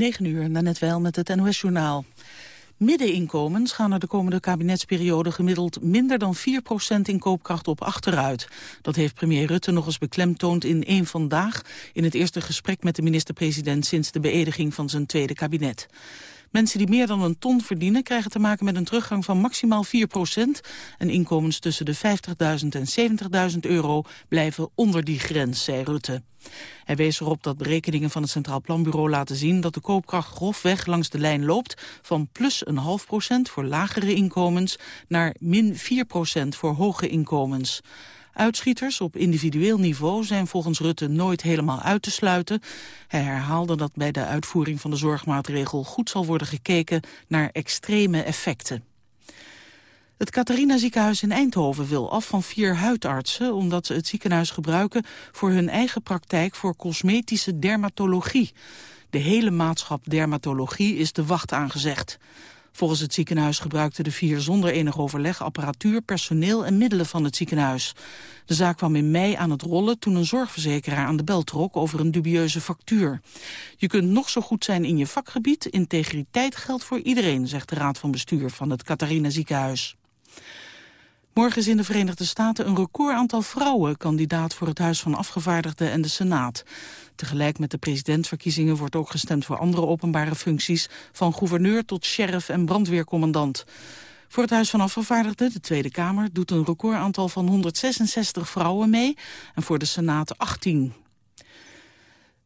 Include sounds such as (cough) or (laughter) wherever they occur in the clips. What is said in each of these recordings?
9 uur, net wel met het NOS-journaal. Middeninkomens gaan er de komende kabinetsperiode gemiddeld minder dan 4 in koopkracht op achteruit. Dat heeft premier Rutte nog eens beklemtoond in één Vandaag in het eerste gesprek met de minister-president sinds de beëdiging van zijn tweede kabinet. Mensen die meer dan een ton verdienen krijgen te maken met een teruggang van maximaal 4 procent. En inkomens tussen de 50.000 en 70.000 euro blijven onder die grens, zei Rutte. Hij wees erop dat berekeningen van het Centraal Planbureau laten zien dat de koopkracht grofweg langs de lijn loopt van plus een half procent voor lagere inkomens naar min 4 procent voor hoge inkomens. Uitschieters op individueel niveau zijn volgens Rutte nooit helemaal uit te sluiten. Hij herhaalde dat bij de uitvoering van de zorgmaatregel goed zal worden gekeken naar extreme effecten. Het Catharina ziekenhuis in Eindhoven wil af van vier huidartsen... omdat ze het ziekenhuis gebruiken voor hun eigen praktijk voor cosmetische dermatologie. De hele maatschap dermatologie is de wacht aangezegd. Volgens het ziekenhuis gebruikten de vier zonder enig overleg apparatuur, personeel en middelen van het ziekenhuis. De zaak kwam in mei aan het rollen toen een zorgverzekeraar aan de bel trok over een dubieuze factuur. Je kunt nog zo goed zijn in je vakgebied, integriteit geldt voor iedereen, zegt de raad van bestuur van het Catharina ziekenhuis. Morgen is in de Verenigde Staten een record aantal vrouwen kandidaat voor het Huis van Afgevaardigden en de Senaat. Tegelijk met de presidentsverkiezingen wordt ook gestemd voor andere openbare functies, van gouverneur tot sheriff en brandweercommandant. Voor het Huis van Afgevaardigden, de Tweede Kamer, doet een recordaantal van 166 vrouwen mee en voor de Senaat 18.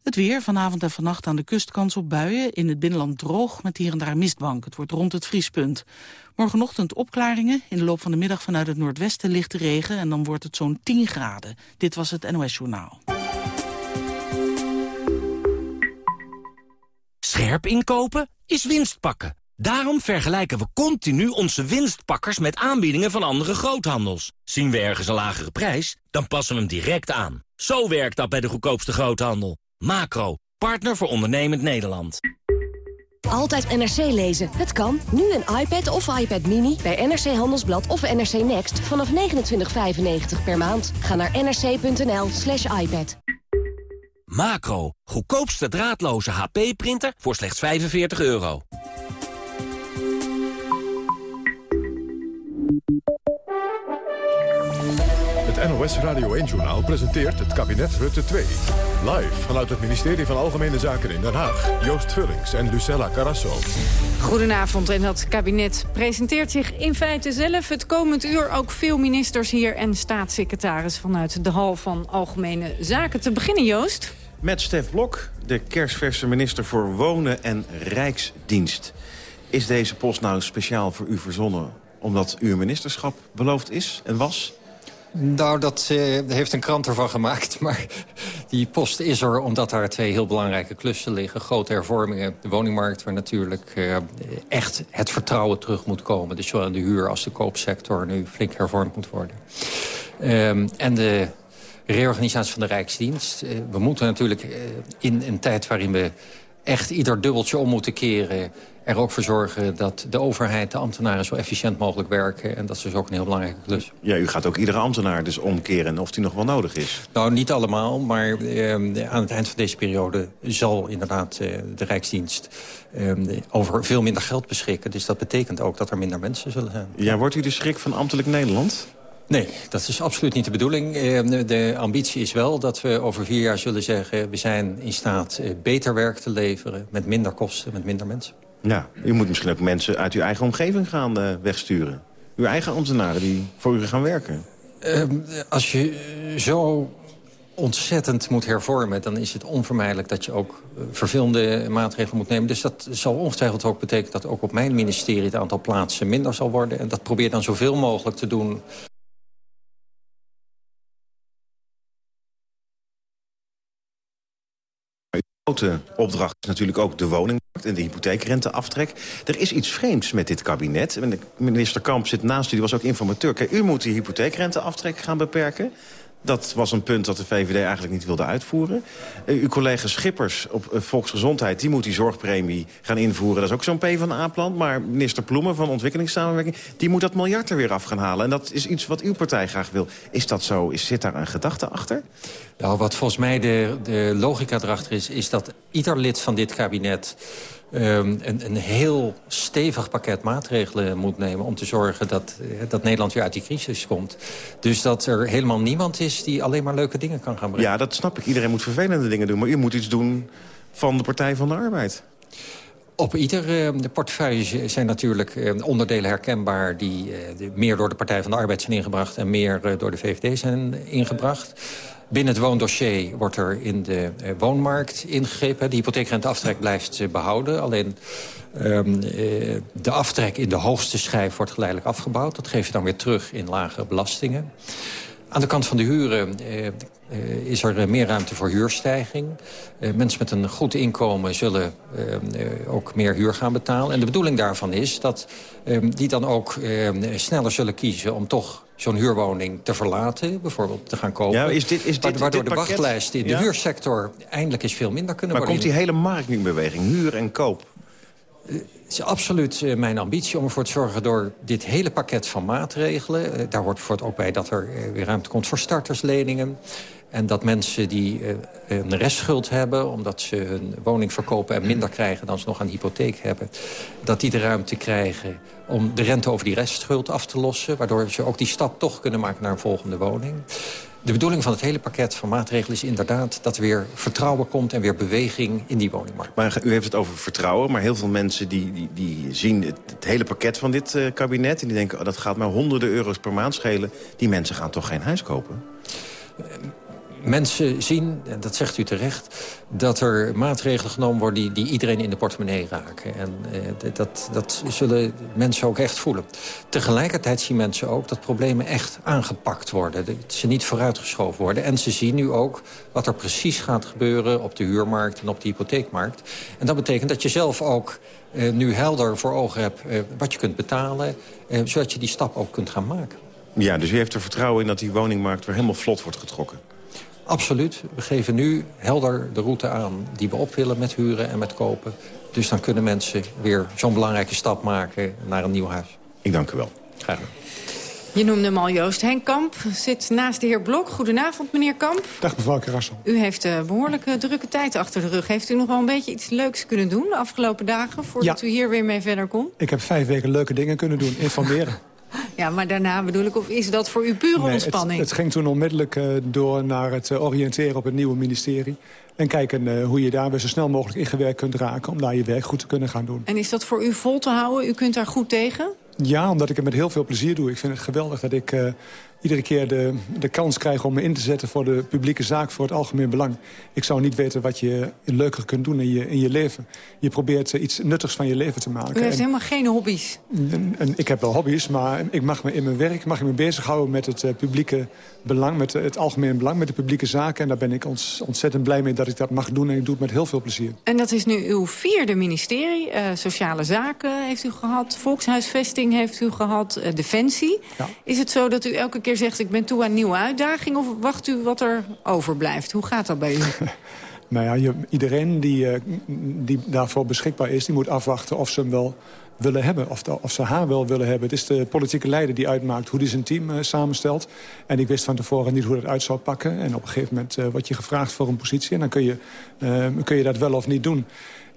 Het weer, vanavond en vannacht aan de kust kans op buien. In het binnenland droog, met hier en daar mistbank. Het wordt rond het vriespunt. Morgenochtend opklaringen. In de loop van de middag vanuit het noordwesten lichte regen. En dan wordt het zo'n 10 graden. Dit was het NOS Journaal. Scherp inkopen is winst pakken. Daarom vergelijken we continu onze winstpakkers met aanbiedingen van andere groothandels. Zien we ergens een lagere prijs, dan passen we hem direct aan. Zo werkt dat bij de goedkoopste groothandel. Macro, partner voor ondernemend Nederland. Altijd NRC lezen. Het kan. Nu een iPad of iPad Mini bij NRC Handelsblad of NRC Next vanaf 29,95 per maand. Ga naar nrc.nl slash iPad. Macro, goedkoopste draadloze HP-printer voor slechts 45 euro. NOS Radio 1-journaal presenteert het kabinet Rutte 2. Live vanuit het ministerie van Algemene Zaken in Den Haag. Joost Vullings en Lucella Carrasso. Goedenavond en het kabinet presenteert zich in feite zelf. Het komend uur ook veel ministers hier en staatssecretaris... vanuit de hal van Algemene Zaken. Te beginnen, Joost. Met Stef Blok, de kerstverse minister voor Wonen en Rijksdienst. Is deze post nou speciaal voor u verzonnen omdat uw ministerschap beloofd is en was? Nou, dat uh, heeft een krant ervan gemaakt. (laughs) Maar die post is er omdat daar twee heel belangrijke klussen liggen. Grote hervormingen. De woningmarkt waar natuurlijk uh, echt het vertrouwen terug moet komen. Dus zowel de huur als de koopsector nu flink hervormd moet worden. Um, en de reorganisatie van de Rijksdienst. Uh, we moeten natuurlijk in een tijd waarin we echt ieder dubbeltje om moeten keren er ook voor zorgen dat de overheid, de ambtenaren zo efficiënt mogelijk werken. En dat is dus ook een heel belangrijke klus. Ja, u gaat ook iedere ambtenaar dus omkeren of die nog wel nodig is. Nou, niet allemaal, maar eh, aan het eind van deze periode zal inderdaad eh, de Rijksdienst eh, over veel minder geld beschikken. Dus dat betekent ook dat er minder mensen zullen zijn. Ja, wordt u de schrik van ambtelijk Nederland? Nee, dat is absoluut niet de bedoeling. Ehm, de ambitie is wel dat we over vier jaar zullen zeggen... we zijn in staat eh, beter werk te leveren met minder kosten, met minder mensen. Ja, u moet misschien ook mensen uit uw eigen omgeving gaan uh, wegsturen. Uw eigen ambtenaren die voor u gaan werken. Ehm, als je zo ontzettend moet hervormen... dan is het onvermijdelijk dat je ook vervelende maatregelen moet nemen. Dus dat zal ongetwijfeld ook betekenen dat ook op mijn ministerie... het aantal plaatsen minder zal worden. En dat probeer dan zoveel mogelijk te doen grote opdracht is natuurlijk ook de woningmarkt en de hypotheekrenteaftrek. Er is iets vreemds met dit kabinet. Minister Kamp zit naast u, die was ook informateur. Kijk, u moet die hypotheekrenteaftrek gaan beperken. Dat was een punt dat de VVD eigenlijk niet wilde uitvoeren. Uh, uw collega Schippers op uh, Volksgezondheid... die moet die zorgpremie gaan invoeren. Dat is ook zo'n PvdA-plan. Maar minister Ploemen van Ontwikkelingssamenwerking... die moet dat miljard er weer af gaan halen. En dat is iets wat uw partij graag wil. Is dat zo? Is, zit daar een gedachte achter? Nou, wat volgens mij de, de logica erachter is... is dat ieder lid van dit kabinet um, een, een, heel stevig pakket maatregelen moet nemen... om te zorgen dat, eh, dat Nederland weer uit die crisis komt. Dus dat er helemaal niemand is die alleen maar leuke dingen kan gaan brengen. Ja, dat snap ik. Iedereen moet vervelende dingen doen. Maar u moet iets doen van de Partij van de Arbeid. Op ieder uh, de portefeuille zijn natuurlijk uh, onderdelen herkenbaar... die uh, meer door de Partij van de Arbeid zijn ingebracht... en meer door de VVD zijn ingebracht. Binnen het woondossier wordt er in de uh, woonmarkt ingegrepen. De hypotheekrenteaftrek blijft uh, behouden. Alleen um, uh, de aftrek in de hoogste schijf wordt geleidelijk afgebouwd. Dat geef je dan weer terug in lagere belastingen. Aan de kant van de huren is er meer ruimte voor huurstijging. Mensen met een goed inkomen zullen uh, ook meer huur gaan betalen. En de bedoeling daarvan is dat die dan ook sneller zullen kiezen... om toch zo'n huurwoning te verlaten, bijvoorbeeld te gaan kopen. Ja, is dit, is dit, waardoor dit de wachtlijsten in de huursector eindelijk eens veel minder kunnen maar worden. Maar komt die hele markt nu in beweging, huur en koop? Het is absoluut uh, mijn ambitie om ervoor te zorgen... door dit hele pakket van maatregelen... Uh, daar wordt bijvoorbeeld ook bij dat er weer ruimte komt voor startersleningen... En dat mensen die uh, een restschuld hebben... omdat ze hun woning verkopen en minder krijgen dan ze nog aan hypotheek hebben... dat die de ruimte krijgen om de rente over die restschuld af te lossen... waardoor ze ook die stap toch kunnen maken naar een volgende woning. De bedoeling van het hele pakket van maatregelen is inderdaad... dat er weer vertrouwen komt en weer beweging in die woningmarkt. Maar u heeft het over vertrouwen, maar heel veel mensen die, die, die zien het, hele pakket van dit uh, kabinet... en die denken, oh, dat gaat maar honderden euro's per maand schelen. Die mensen gaan toch geen huis kopen? Mensen zien, en dat zegt u terecht... dat er maatregelen genomen worden die, die iedereen in de portemonnee raken. En eh, dat, dat zullen mensen ook echt voelen. Tegelijkertijd zien mensen ook dat problemen echt aangepakt worden. Dat ze niet vooruitgeschoven worden. En ze zien nu ook wat er precies gaat gebeuren op de huurmarkt en op de hypotheekmarkt. En dat betekent dat je zelf ook eh, nu helder voor ogen hebt eh, wat je kunt betalen... Zodat je die stap ook kunt gaan maken. Ja, dus u heeft er vertrouwen in dat die woningmarkt weer helemaal vlot wordt getrokken? Absoluut. We geven nu helder de route aan die we op willen met huren en met kopen. Dus dan kunnen mensen weer zo'n belangrijke stap maken naar een nieuw huis. Ik dank u wel. Graag gedaan. Je noemde hem al, Joost. Henk Kamp zit naast de heer Blok. Goedenavond, meneer Kamp. Dag, mevrouw Karassel. U heeft uh, behoorlijk uh, drukke tijd achter de rug. Heeft u nog wel een beetje iets leuks kunnen doen de afgelopen dagen... voordat ja. u hier weer mee verder kon? Ik heb vijf weken leuke dingen kunnen doen. Informeren. (laughs) Ja, maar daarna bedoel ik, of is dat voor u pure nee, ontspanning? Het, het, ging toen onmiddellijk uh, door naar het uh, oriënteren op het nieuwe ministerie. En kijken uh, hoe je daar weer zo snel mogelijk ingewerkt kunt raken... om daar je werk goed te kunnen gaan doen. En is dat voor u vol te houden? U kunt daar goed tegen? Ja, omdat ik het met heel veel plezier doe. Ik vind het geweldig dat ik iedere keer de, de kans krijg om me in te zetten... voor de publieke zaak, voor het algemeen belang. Ik zou niet weten wat je leuker kunt doen in je, in je leven. Je probeert uh, iets nuttigs van je leven te maken. U heeft en, helemaal geen hobby's? En, en, ik heb wel hobby's, maar ik mag me in mijn werk mag ik me bezighouden... met het uh, publieke belang, met het algemeen belang, met de publieke zaken. En daar ben ik ons, ontzettend blij mee dat ik dat mag doen. En ik doe het met heel veel plezier. En dat is nu uw vierde ministerie. Sociale Zaken heeft u gehad, Volkshuisvesting heeft u gehad, uh, Defensie. Ja. Is het zo dat u elke keer zegt, ik ben toe aan nieuwe uitdaging... of wacht u wat er overblijft? Hoe gaat dat bij u? (laughs) nou ja, je, iedereen die, uh, die daarvoor beschikbaar is... die moet afwachten of ze hem wel willen hebben. Of, of, ze haar wel willen hebben. Het is de politieke leider die uitmaakt hoe hij zijn team uh, samenstelt. En ik wist van tevoren niet hoe dat uit zou pakken. En op een gegeven moment uh, word je gevraagd voor een positie... en dan kun je, uh, kun je dat wel of niet doen.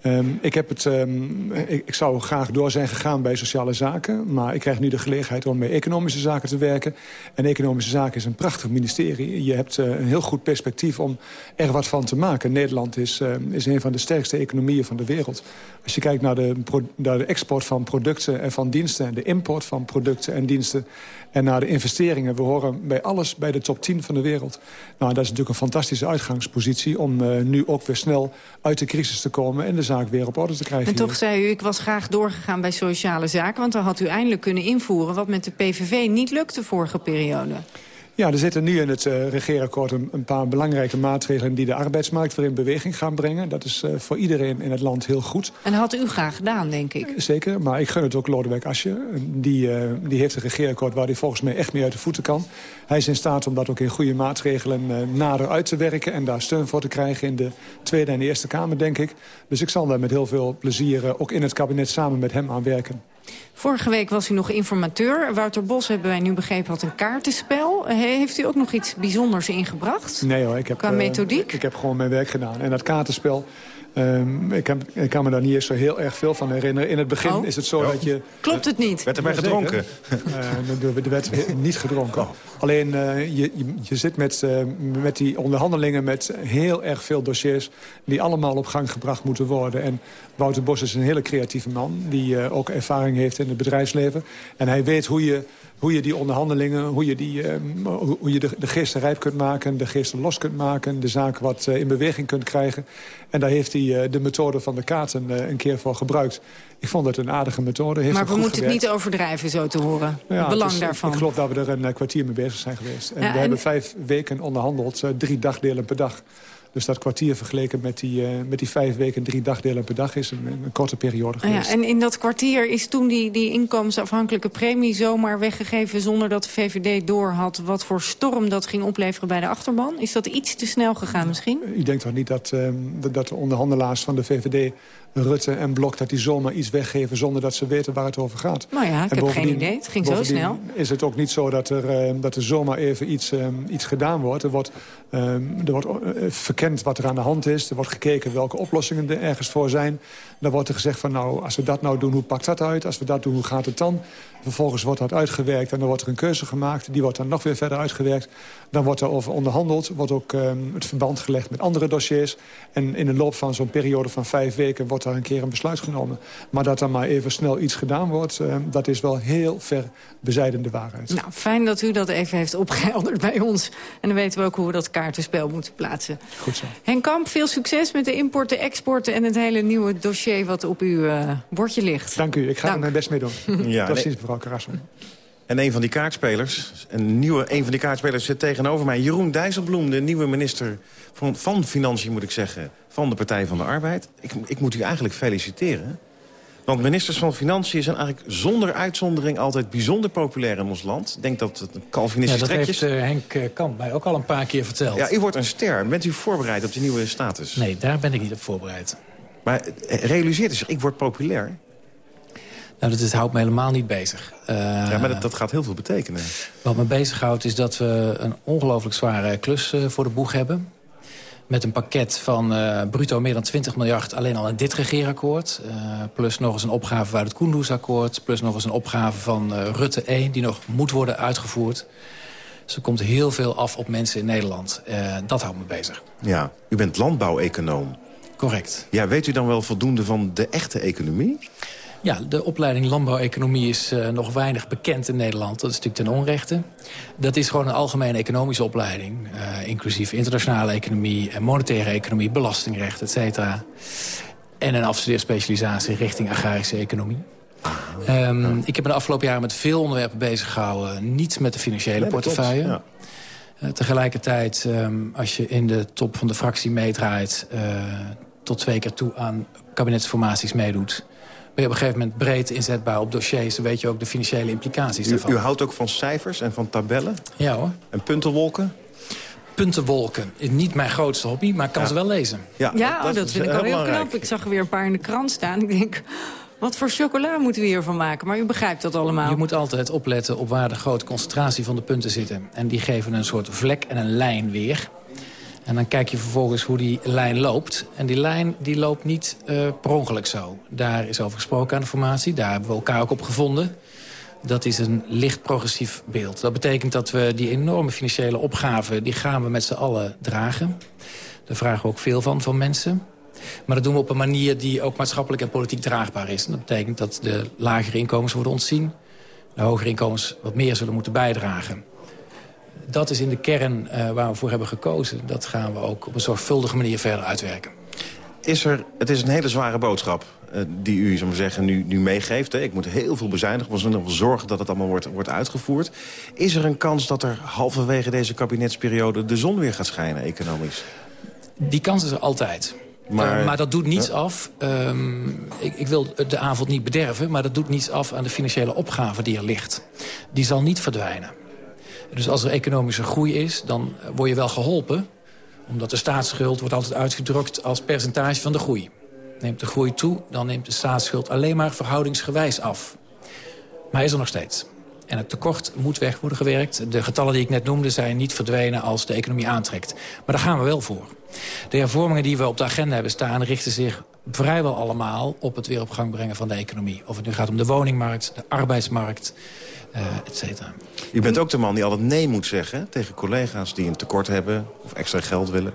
Um, ik, heb het, um, ik, ik, zou graag door zijn gegaan bij sociale zaken. Maar ik krijg nu de gelegenheid om bij economische zaken te werken. En economische zaken is een prachtig ministerie. Je hebt uh, een heel goed perspectief om er wat van te maken. Nederland is, uh, is een van de sterkste economieën van de wereld. Als je kijkt naar de, naar de export van producten en van diensten... en de import van producten en diensten... en naar de investeringen. We horen bij alles bij de top 10 van de wereld. Nou, dat is natuurlijk een fantastische uitgangspositie... om uh, nu ook weer snel uit de crisis te komen... en de zaak weer op orde te krijgen. En toch zei u, ik was graag doorgegaan bij sociale zaken... want dan had u eindelijk kunnen invoeren wat met de PVV niet lukte vorige periode. Ja, er zitten nu in het uh, regeerakkoord een, een, paar belangrijke maatregelen... die de arbeidsmarkt weer in beweging gaan brengen. Dat is uh, voor iedereen in het land heel goed. En dat had u graag gedaan, denk ik. Zeker, maar ik gun het ook Lodewijk Asje. Die, uh, die heeft een regeerakkoord waar hij volgens mij echt mee uit de voeten kan. Hij is in staat om dat ook in goede maatregelen nader uit te werken... en daar steun voor te krijgen in de Tweede en de Eerste Kamer, denk ik. Dus ik zal daar met heel veel plezier ook in het kabinet samen met hem aan werken. Vorige week was u nog informateur. Wouter Bos, hebben wij nu begrepen, had een kaartenspel. Heeft u ook nog iets bijzonders ingebracht? Nee hoor, ik heb, Qua methodiek? Uh, ik heb gewoon mijn werk gedaan. En dat kaartenspel, Um, ik, heb, ik, kan me daar niet eens zo heel erg veel van herinneren. In het begin oh. is het zo oh. dat je... Klopt het niet? Werd er maar gedronken? Uh, er werd niet gedronken. Oh. Alleen uh, je, je, je, zit met, uh, met die onderhandelingen met heel erg veel dossiers... die allemaal op gang gebracht moeten worden. En Wouter Bos is een hele creatieve man... die ook ervaring heeft in het bedrijfsleven. En hij weet hoe je hoe je die onderhandelingen, hoe je, die, uh, hoe je de, de geesten rijp kunt maken... de geesten los kunt maken, de zaak wat uh, in beweging kunt krijgen. En daar heeft hij uh, de methode van de kaarten een keer voor gebruikt. Ik vond het een aardige methode. Heeft maar we moeten gewerkt. het niet overdrijven, zo te horen. Ja, het belang daarvan. Ik geloof dat we er een kwartier mee bezig zijn geweest. En ja, we en... hebben vijf weken onderhandeld, drie dagdelen per dag. Dus dat kwartier vergeleken met die, uh, met die vijf weken drie dagdelen per dag is een, een korte periode geweest. Ja, en in dat kwartier is toen die, die inkomensafhankelijke premie zomaar weggegeven... zonder dat de VVD doorhad wat voor storm dat ging opleveren bij de achterban? Is dat iets te snel gegaan misschien? Ik denk toch niet dat, uh, dat de onderhandelaars van de VVD Rutte en Blok dat die zomaar iets weggeven zonder dat ze weten waar het over gaat. Nou ja, ik en heb geen idee. Het ging zo snel. is het ook niet zo dat er, uh, dat er zomaar even iets, um, iets gedaan wordt. Er wordt, um, er wordt uh, verkend wat er aan de hand is. Er wordt gekeken welke oplossingen er ergens voor zijn. Dan wordt er gezegd van nou, als we dat nou doen, hoe pakt dat uit? Als we dat doen, hoe gaat het dan? Vervolgens wordt dat uitgewerkt en dan wordt er een keuze gemaakt. Die wordt dan nog weer verder uitgewerkt. Dan wordt er over onderhandeld. Wordt ook het verband gelegd met andere dossiers. En in de loop van zo'n periode van vijf weken wordt een keer een besluit genomen. Maar dat er maar even snel iets gedaan wordt, uh, dat is wel heel ver bezijdende waarheid. Nou, fijn dat u dat even heeft opgehelderd bij ons. En dan weten we ook hoe we dat kaartenspel moeten plaatsen. Goed zo. Henk Kamp, veel succes met de importen, exporten en het hele nieuwe dossier wat op uw uh, bordje ligt. Dank u, ik ga Dank. er mijn best mee doen. Ja, Tot nee. ziens, mevrouw Carasso. En een van die kaartspelers, een, nieuwe, een van die kaartspelers zit tegenover mij. Jeroen Dijsselbloem, de nieuwe minister van, van Financiën, moet ik zeggen, van de Partij van de Arbeid. Ik, ik moet u eigenlijk feliciteren. Want ministers van Financiën zijn eigenlijk zonder uitzondering altijd bijzonder populair in ons land. Ik denk dat het een Ja, Calvinistisch dat heeft uh, Henk uh, Kamp mij ook al een paar keer verteld. Ja, u wordt een ster. Bent u voorbereid op die nieuwe status? Nee, daar ben ik niet op voorbereid. Maar eh, realiseert u zich, ik word populair. Nou, dat, dat houdt me helemaal niet bezig. Uh, ja, maar dat, dat gaat heel veel betekenen. Wat me bezighoudt is dat we een ongelooflijk zware klus uh, voor de boeg hebben. Met een pakket van uh, bruto meer dan 20 miljard alleen al in dit regeerakkoord. Plus nog eens een opgave uit het Koendersakkoord. Plus nog eens een opgave van Rutte 1 die nog moet worden uitgevoerd. Dus er komt heel veel af op mensen in Nederland. Dat houdt me bezig. Ja, u bent landbouweconoom. Correct. Ja, weet u dan wel voldoende van de echte economie? Ja, de opleiding landbouweconomie is uh, nog weinig bekend in Nederland. Dat is natuurlijk ten onrechte. Dat is gewoon een algemene economische opleiding. Uh, inclusief internationale economie, en monetaire economie, belastingrecht, et cetera. En een afstudeerspecialisatie richting agrarische economie. Um, ik heb me de afgelopen jaren met veel onderwerpen bezig gehouden. Niet met de financiële Nee, portefeuille. klopt, Uh, tegelijkertijd, um, als je in de top van de fractie meedraait... tot twee keer toe aan kabinetsformaties meedoet... ben je op een gegeven moment breed inzetbaar op dossiers. Dan weet je ook de financiële implicaties U, daarvan. u houdt ook van cijfers en van tabellen? Ja hoor. En puntenwolken? Puntenwolken. is Niet mijn grootste hobby, maar ik kan Ja. ze wel lezen. Ja, oh, dat, is vind ik wel heel belangrijk. knap. Ik zag er weer een paar in de krant staan. Ik denk, wat voor chocola moeten we hiervan maken? Maar u begrijpt dat allemaal. Je moet altijd opletten op waar de grote concentratie van de punten zitten. En die geven een soort vlek en een lijn weer. En dan kijk je vervolgens hoe die lijn loopt. En die lijn die loopt niet uh, per ongeluk zo. Daar is over gesproken aan de formatie. Daar hebben we elkaar ook op gevonden. Dat is een licht progressief beeld. Dat betekent dat we die enorme financiële opgave... die gaan we met z'n allen dragen. Daar vragen we ook veel van, van mensen. Maar dat doen we op een manier die ook maatschappelijk en politiek draagbaar is. En dat betekent dat de lagere inkomens worden ontzien. De hogere inkomens wat meer zullen moeten bijdragen. Dat is in de kern uh, waar we voor hebben gekozen. Dat gaan we ook op een zorgvuldige manier verder uitwerken. is er, het is een hele zware boodschap uh, die u zou zeggen, nu, nu meegeeft. Hè. Ik moet heel veel bezuinigen, we moeten zorgen dat het allemaal wordt, wordt uitgevoerd. Is er een kans dat er halverwege deze kabinetsperiode de zon weer gaat schijnen economisch? Die kans is er altijd. Maar, uh, maar dat doet niets af. Um, ik, ik, wil de avond niet bederven, maar dat doet niets af aan de financiële opgave die er ligt. Die zal niet verdwijnen. Dus als er economische groei is, dan word je wel geholpen. Omdat de staatsschuld wordt altijd uitgedrukt als percentage van de groei. Neemt de groei toe, dan neemt de staatsschuld alleen maar verhoudingsgewijs af. Maar is er nog steeds. En het tekort moet weg worden gewerkt. De getallen die ik net noemde zijn niet verdwenen als de economie aantrekt. Maar daar gaan we wel voor. De hervormingen die we op de agenda hebben staan... richten zich vrijwel allemaal op het weer op gang brengen van de economie. Of het nu gaat om de woningmarkt, de arbeidsmarkt, uh, et cetera. U bent ook de man die altijd nee moet zeggen tegen collega's die een tekort hebben... of extra geld willen.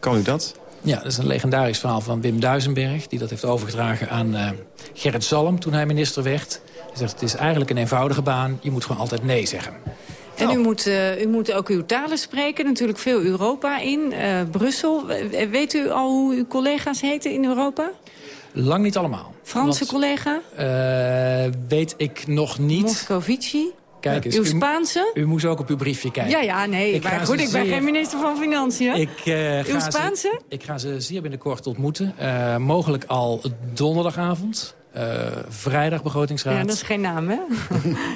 Kan u dat? Ja, dat is een legendarisch verhaal van Wim Duisenberg... die dat heeft overgedragen aan uh, Gerrit Zalm toen hij minister werd. Hij zegt, het is eigenlijk een eenvoudige baan. Je moet gewoon altijd nee zeggen. En u, moet, uh, u moet ook uw talen spreken, natuurlijk veel Europa in, uh, Brussel. Weet u al hoe uw collega's heten in Europa? Lang niet allemaal. Franse Want, collega? Uh, weet ik nog niet. Moscovici? Kijk eens, uw Spaanse? U, u, moest ook op uw briefje kijken. Ja, ja, nee. Ik maar goed, ik ben geen minister van Financiën. Ik, uh, uw Spaanse? Ze, ik ga ze zeer binnenkort ontmoeten. Uh, mogelijk al donderdagavond. Uh, vrijdag begrotingsraad. Ja, dat is geen naam, hè?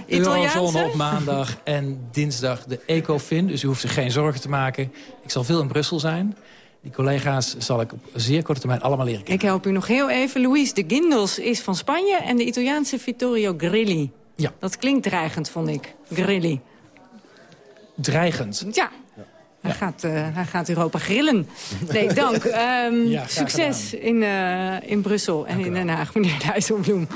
(laughs) Eurozone op maandag en dinsdag de ECOFIN. Dus u hoeft zich geen zorgen te maken. Ik zal veel in Brussel zijn. Die collega's zal ik op zeer korte termijn allemaal leren kennen. Ik help u nog heel even. Luis de Guindos is van Spanje en de Italiaanse Vittorio Grilli. Ja. Dat klinkt dreigend, vond ik. Grilli. Dreigend? Ja. Hij, gaat, uh, hij gaat Europa grillen. Nee, (laughs) dank. Um, ja, succes in, uh, in Brussel en in Den Haag, meneer Dijsselbloem.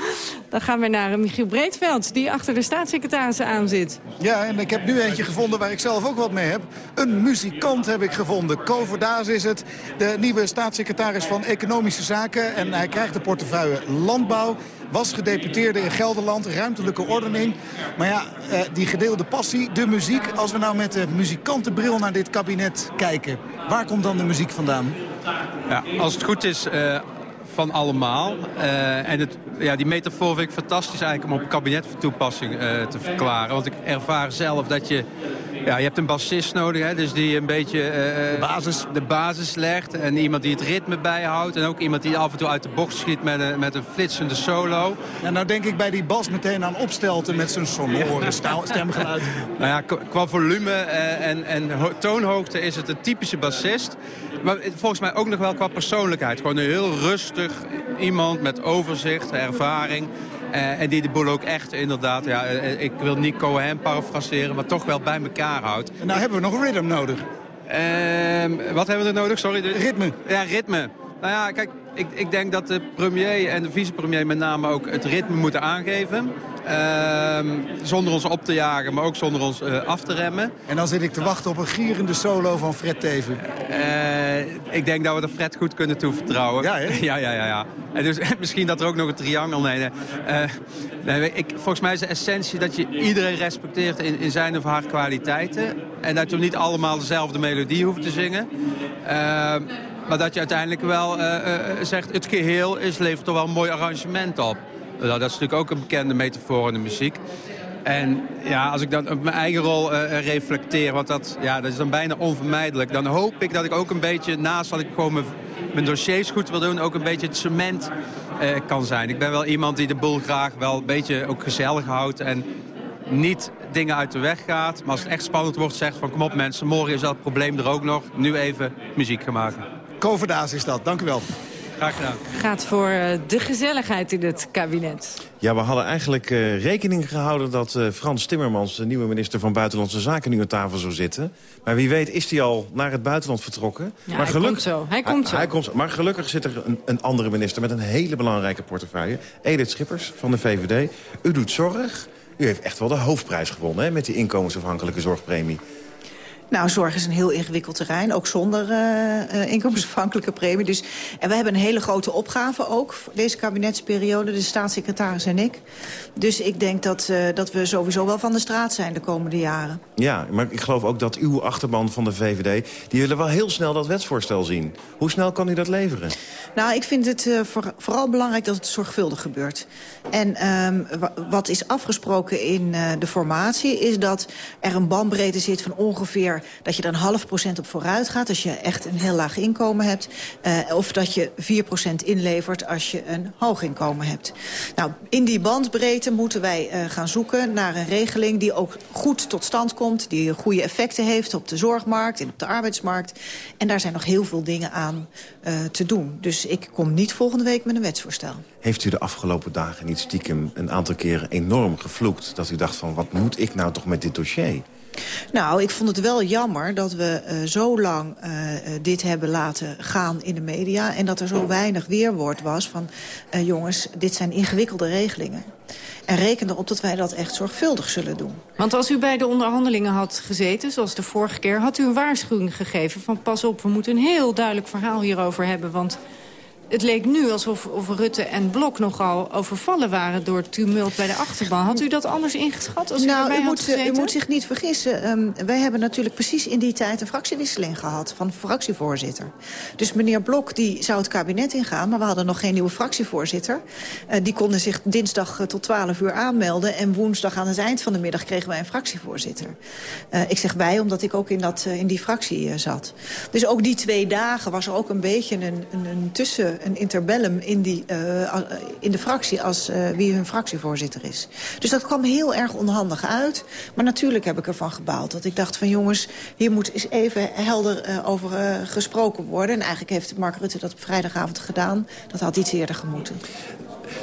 Dan gaan we naar Michiel Breedveld, die achter de staatssecretaris aan zit. Ja, en ik heb nu eentje gevonden waar ik zelf ook wat mee heb. Een muzikant heb ik gevonden. Ko Verdaas is het, de nieuwe staatssecretaris van Economische Zaken. En hij krijgt de portefeuille Landbouw was gedeputeerde in Gelderland, ruimtelijke ordening. Maar ja, uh, die gedeelde passie, de muziek. Als we nou met de muzikantenbril naar dit kabinet kijken, waar komt dan de muziek vandaan? Ja, als het goed is, uh, van allemaal. Uh, en het, ja, die metafoor vind ik fantastisch eigenlijk om op kabinettoepassing te verklaren. Want ik ervaar zelf dat je ja, je hebt een bassist nodig, hè, dus die een beetje uh, de, basis. de basis legt. En iemand die het ritme bijhoudt. En ook iemand die af en toe uit de bocht schiet met een, met een flitsende solo. Ja, nou denk ik bij die bas meteen aan opstelten met zijn sonore stemgeluid. (laughs) nou ja, qua volume uh, en, en toonhoogte is het een typische bassist. Maar volgens mij ook nog wel qua persoonlijkheid. Gewoon een heel rustig iemand met overzicht, ervaring. Uh, en die de boel ook echt inderdaad, ja, uh, ik wil niet Cohen parafraseren, maar toch wel bij elkaar houdt. En nou hebben we nog rhythm nodig. Uh, wat hebben we er nodig? Sorry. De... Ritme. Ja, ritme. Nou ja, kijk, ik, ik denk dat de premier en de vicepremier met name ook het ritme moeten aangeven. Uh, zonder ons op te jagen, maar ook zonder ons uh, af te remmen. En dan zit ik te wachten op een gierende solo van Fred Teven. Uh, ik denk dat we er Fred goed kunnen toevertrouwen. Ja, hè? (laughs) Ja, ja, ja. ja. En dus (laughs) misschien dat er ook nog een triangel... Nee, nee. Ik, volgens mij is de essentie dat je iedereen respecteert in, in zijn of haar kwaliteiten. En dat we niet allemaal dezelfde melodie hoeven te zingen. Ehm, maar dat je uiteindelijk wel zegt, het geheel is, levert er wel een mooi arrangement op. Nou, dat is natuurlijk ook een bekende metafoor in de muziek. En ja, als ik dan op mijn eigen rol uh, reflecteer, want dat, ja, dat is dan bijna onvermijdelijk... dan hoop ik dat ik ook een beetje, naast dat ik gewoon mijn, mijn dossiers goed wil doen... ook een beetje het cement uh, kan zijn. Ik ben wel iemand die de boel graag wel een beetje ook gezellig houdt... en niet dingen uit de weg gaat. Maar als het echt spannend wordt, zegt van kom op mensen... morgen is dat probleem er ook nog. Nu even muziek gaan maken. Koverdaas is dat, dank u wel. Graag gedaan. Gaat voor de gezelligheid in het kabinet. Ja, we hadden eigenlijk uh, rekening gehouden dat uh, Frans Timmermans... de nieuwe minister van Buitenlandse Zaken nu aan tafel zou zitten. Maar wie weet is hij al naar het buitenland vertrokken. Ja, maar hij komt zo. Hij komt zo. Hij komt, maar gelukkig zit er een, een, andere minister met een hele belangrijke portefeuille. Edith Schippers van de VVD. U doet zorg. U heeft echt wel de hoofdprijs gewonnen hè, met die inkomensafhankelijke zorgpremie. Nou, zorg is een heel ingewikkeld terrein, ook zonder uh, inkomensafhankelijke premie. Dus, en we hebben een hele grote opgave ook, voor deze kabinetsperiode, de staatssecretaris en ik. Dus ik denk dat, uh, dat we sowieso wel van de straat zijn de komende jaren. Ja, maar ik geloof ook dat uw achterban van de VVD... die willen wel heel snel dat wetsvoorstel zien. Hoe snel kan u dat leveren? Nou, ik vind het uh, voor, vooral belangrijk dat het zorgvuldig gebeurt. En um, wat is afgesproken in de formatie... is dat er een bandbreedte zit van ongeveer dat je dan half procent op vooruit gaat... als je echt een heel laag inkomen hebt. Uh, of dat je 4 procent inlevert als je een hoog inkomen hebt. Nou, in die bandbreedte moeten wij uh, gaan zoeken naar een regeling... die ook goed tot stand komt, die goede effecten heeft... op de zorgmarkt en op de arbeidsmarkt. En daar zijn nog heel veel dingen aan uh, te doen. Dus ik kom niet volgende week met een wetsvoorstel. Heeft u de afgelopen dagen niet stiekem een aantal keren enorm gevloekt... dat u dacht van, wat moet ik nou toch met dit dossier? Nou, ik vond het wel jammer dat we uh, zo lang uh, dit hebben laten gaan in de media... en dat er zo weinig weerwoord was van... Jongens, dit zijn ingewikkelde regelingen. En reken erop dat wij dat echt zorgvuldig zullen doen. Want als u bij de onderhandelingen had gezeten, zoals de vorige keer... had u een waarschuwing gegeven van pas op, we moeten een heel duidelijk verhaal hierover hebben... want het leek nu alsof of Rutte en Blok nogal overvallen waren... door het tumult bij de achterban. Had u dat anders ingeschat als u nou, u moet, u moet zich niet vergissen. Um, wij hebben natuurlijk precies in die tijd een fractiewisseling gehad... van fractievoorzitter. Dus meneer Blok die zou het kabinet ingaan... maar we hadden nog geen nieuwe fractievoorzitter. Uh, die konden zich dinsdag uh, tot 12 uur aanmelden... en woensdag aan het eind van de middag kregen wij een fractievoorzitter. Uh, ik zeg wij, omdat ik ook in, dat, in die fractie zat. Dus ook die twee dagen was er ook een beetje een, een, een tussen een interbellum in, die, uh, in de fractie als wie hun fractievoorzitter is. Dus dat kwam heel erg onhandig uit. Maar natuurlijk heb ik ervan gebaald. Dat ik dacht van jongens, hier moet eens even helder over gesproken worden. En eigenlijk heeft Mark Rutte dat op vrijdagavond gedaan. Dat had iets eerder gemoeten.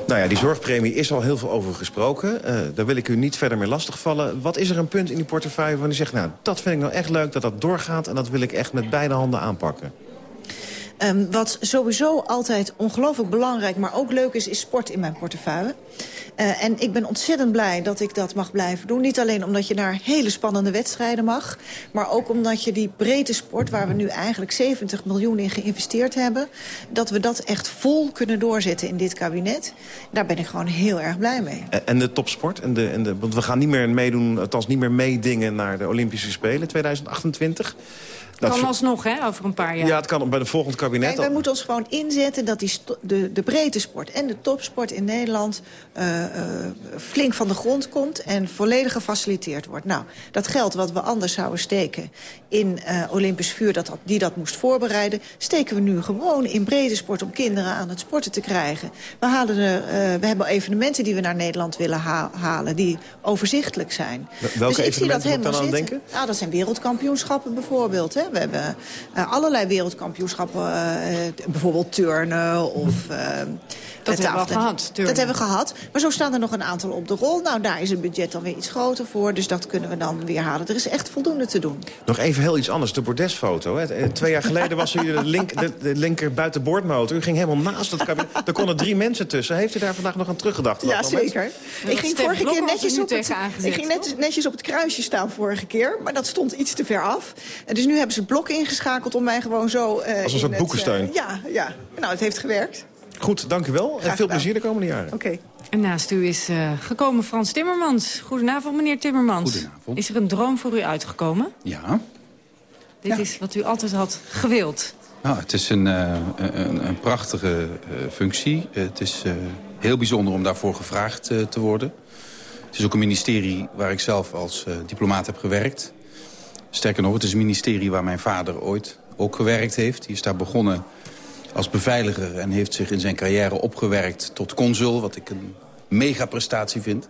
Nou ja, die zorgpremie is al heel veel over gesproken. Daar wil ik u niet verder meer lastigvallen. Wat is er een punt in die portefeuille waarvan u zegt... nou, dat vind ik nou echt leuk dat dat doorgaat... en dat wil ik echt met beide handen aanpakken? Um, wat sowieso altijd ongelooflijk belangrijk, maar ook leuk is, is sport in mijn portefeuille. Uh, en ik ben ontzettend blij dat ik dat mag blijven doen. Niet alleen omdat je naar hele spannende wedstrijden mag... maar ook omdat je die breedte sport, waar we nu eigenlijk 70 miljoen in geïnvesteerd hebben... dat we dat echt vol kunnen doorzetten in dit kabinet. Daar ben ik gewoon heel erg blij mee. En de topsport? En de, en de, want we gaan niet meer meedoen, althans niet meer meedingen naar de Olympische Spelen 2028... Dat kan alsnog, hè, over een paar jaar. Ja, het kan bij de volgende kabinet. Kijk, wij moeten ons gewoon inzetten dat die de, de breedte sport en de topsport in Nederland... Uh, uh, flink van de grond komt en volledig gefaciliteerd wordt. Nou, dat geld wat we anders zouden steken in uh, Olympisch vuur... Dat, die dat moest voorbereiden, steken we nu gewoon in brede sport... om kinderen aan het sporten te krijgen. We, halen er, we hebben evenementen die we naar Nederland willen ha halen... die overzichtelijk zijn. Welke dus ik zie dat helemaal dan aan denken? Nou, dat zijn wereldkampioenschappen bijvoorbeeld, hè. We hebben uh, allerlei wereldkampioenschappen, uh, bijvoorbeeld turnen of... Dat hebben we gehad. Dat hebben we gehad. Maar zo staan er nog een aantal op de rol. Nou, daar is het budget dan weer iets groter voor. Dus dat kunnen we dan weer halen. Er is echt voldoende te doen. Nog even heel iets anders. De bordesfoto. Hè. Twee jaar geleden was u de, link, de, de linker buitenboordmotor. U ging helemaal naast het kabinet. Er konden drie mensen tussen. Heeft u daar vandaag nog aan teruggedacht? Ja, zeker. Ik ging vorige keer netjes op het, ik ging net, netjes op het kruisje staan vorige keer. Maar dat stond iets te ver af. En dus nu hebben ze blok ingeschakeld om mij gewoon zo... Uh, Als een soort boekensteun. Uh, ja, ja, nou, het heeft gewerkt. Goed, dank u wel. en veel plezier de komende jaren. Oké. Okay. En naast u is uh, gekomen Frans Timmermans. Goedenavond, meneer Timmermans. Goedenavond. Is er een droom voor u uitgekomen? Ja. Dit ja. is wat u altijd had gewild. Nou, het is een, uh, een, een, prachtige uh, functie. het is heel bijzonder om daarvoor gevraagd te worden. Het is ook een ministerie waar ik zelf als diplomaat heb gewerkt. Sterker nog, het is een ministerie waar mijn vader ooit ook gewerkt heeft. Die is daar begonnen als beveiliger en heeft zich in zijn carrière opgewerkt tot consul. Wat ik een mega prestatie vind.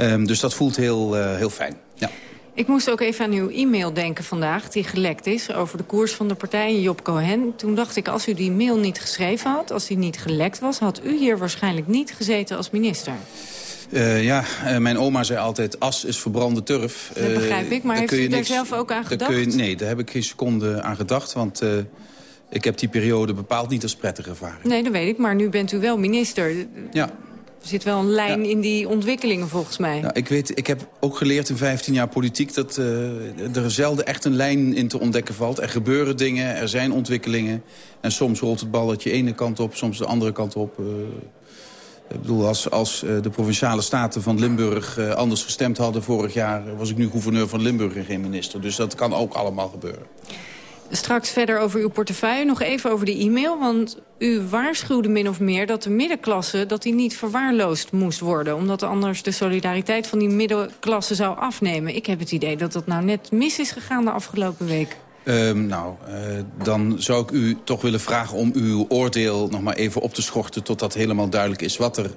Um, dus dat voelt heel, uh, heel fijn. Ja. Ik moest ook even aan uw e-mail denken vandaag, die gelekt is... over de koers van de partij Job Cohen. Toen dacht ik, als u die mail niet geschreven had, als die niet gelekt was... had u hier waarschijnlijk niet gezeten als minister. Uh, ja, uh, mijn oma zei altijd, as is verbrande turf. Dat begrijp ik, maar heeft u daar zelf ook aan gedacht? Je, nee, daar heb ik geen seconde aan gedacht, want... Ik heb die periode bepaald niet als prettig ervaren. Nee, dat weet ik, maar nu bent u wel minister. Ja. Er zit wel een lijn in die ontwikkelingen volgens mij. Nou, ik, weet, ik heb ook geleerd in 15 jaar politiek... dat uh, er zelden echt een lijn in te ontdekken valt. Er gebeuren dingen, er zijn ontwikkelingen. En soms rolt het balletje ene kant op, soms de andere kant op. Uh, ik bedoel, als, als de Provinciale Staten van Limburg anders gestemd hadden vorig jaar... was ik nu gouverneur van Limburg en geen minister. Dus dat kan ook allemaal gebeuren. Straks verder over uw portefeuille. Nog even over die e-mail. Want u waarschuwde min of meer dat de middenklasse dat die niet verwaarloosd moest worden. Omdat anders de solidariteit van die middenklasse zou afnemen. Ik heb het idee dat dat nou net mis is gegaan de afgelopen week. Um, nou, uh, dan zou ik u toch willen vragen om uw oordeel nog maar even op te schorten... totdat helemaal duidelijk is wat er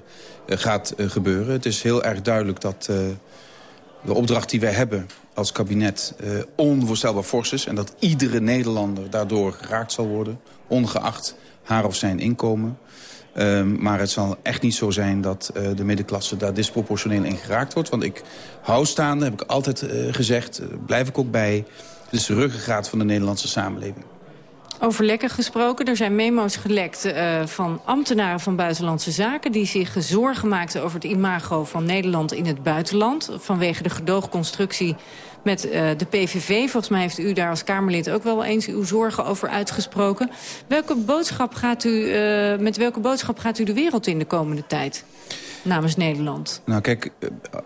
uh, gaat uh, gebeuren. Het is heel erg duidelijk dat de opdracht die wij hebben als kabinet uh, onvoorstelbaar fors is... en dat iedere Nederlander daardoor geraakt zal worden... ongeacht haar of zijn inkomen. Um, maar het zal echt niet zo zijn dat uh, de middenklasse daar disproportioneel in geraakt wordt. Want ik hou staande, heb ik altijd uh, gezegd, blijf ik ook bij... het is de ruggengraat van de Nederlandse samenleving. Over lekken gesproken. Er zijn memo's gelekt uh, van ambtenaren van Buitenlandse Zaken... die zich zorgen maakten over het imago van Nederland in het buitenland... vanwege de gedoogconstructie met uh, de PVV. Volgens mij heeft u daar als Kamerlid ook wel eens uw zorgen over uitgesproken. Welke boodschap gaat u, uh, met welke boodschap gaat u de wereld in de komende tijd? Namens Nederland. Nou kijk,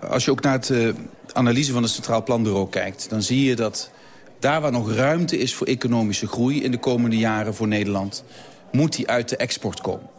als je ook naar het analyse van het Centraal Planbureau kijkt... dan zie je dat daar waar nog ruimte is voor economische groei in de komende jaren voor Nederland... moet die uit de export komen.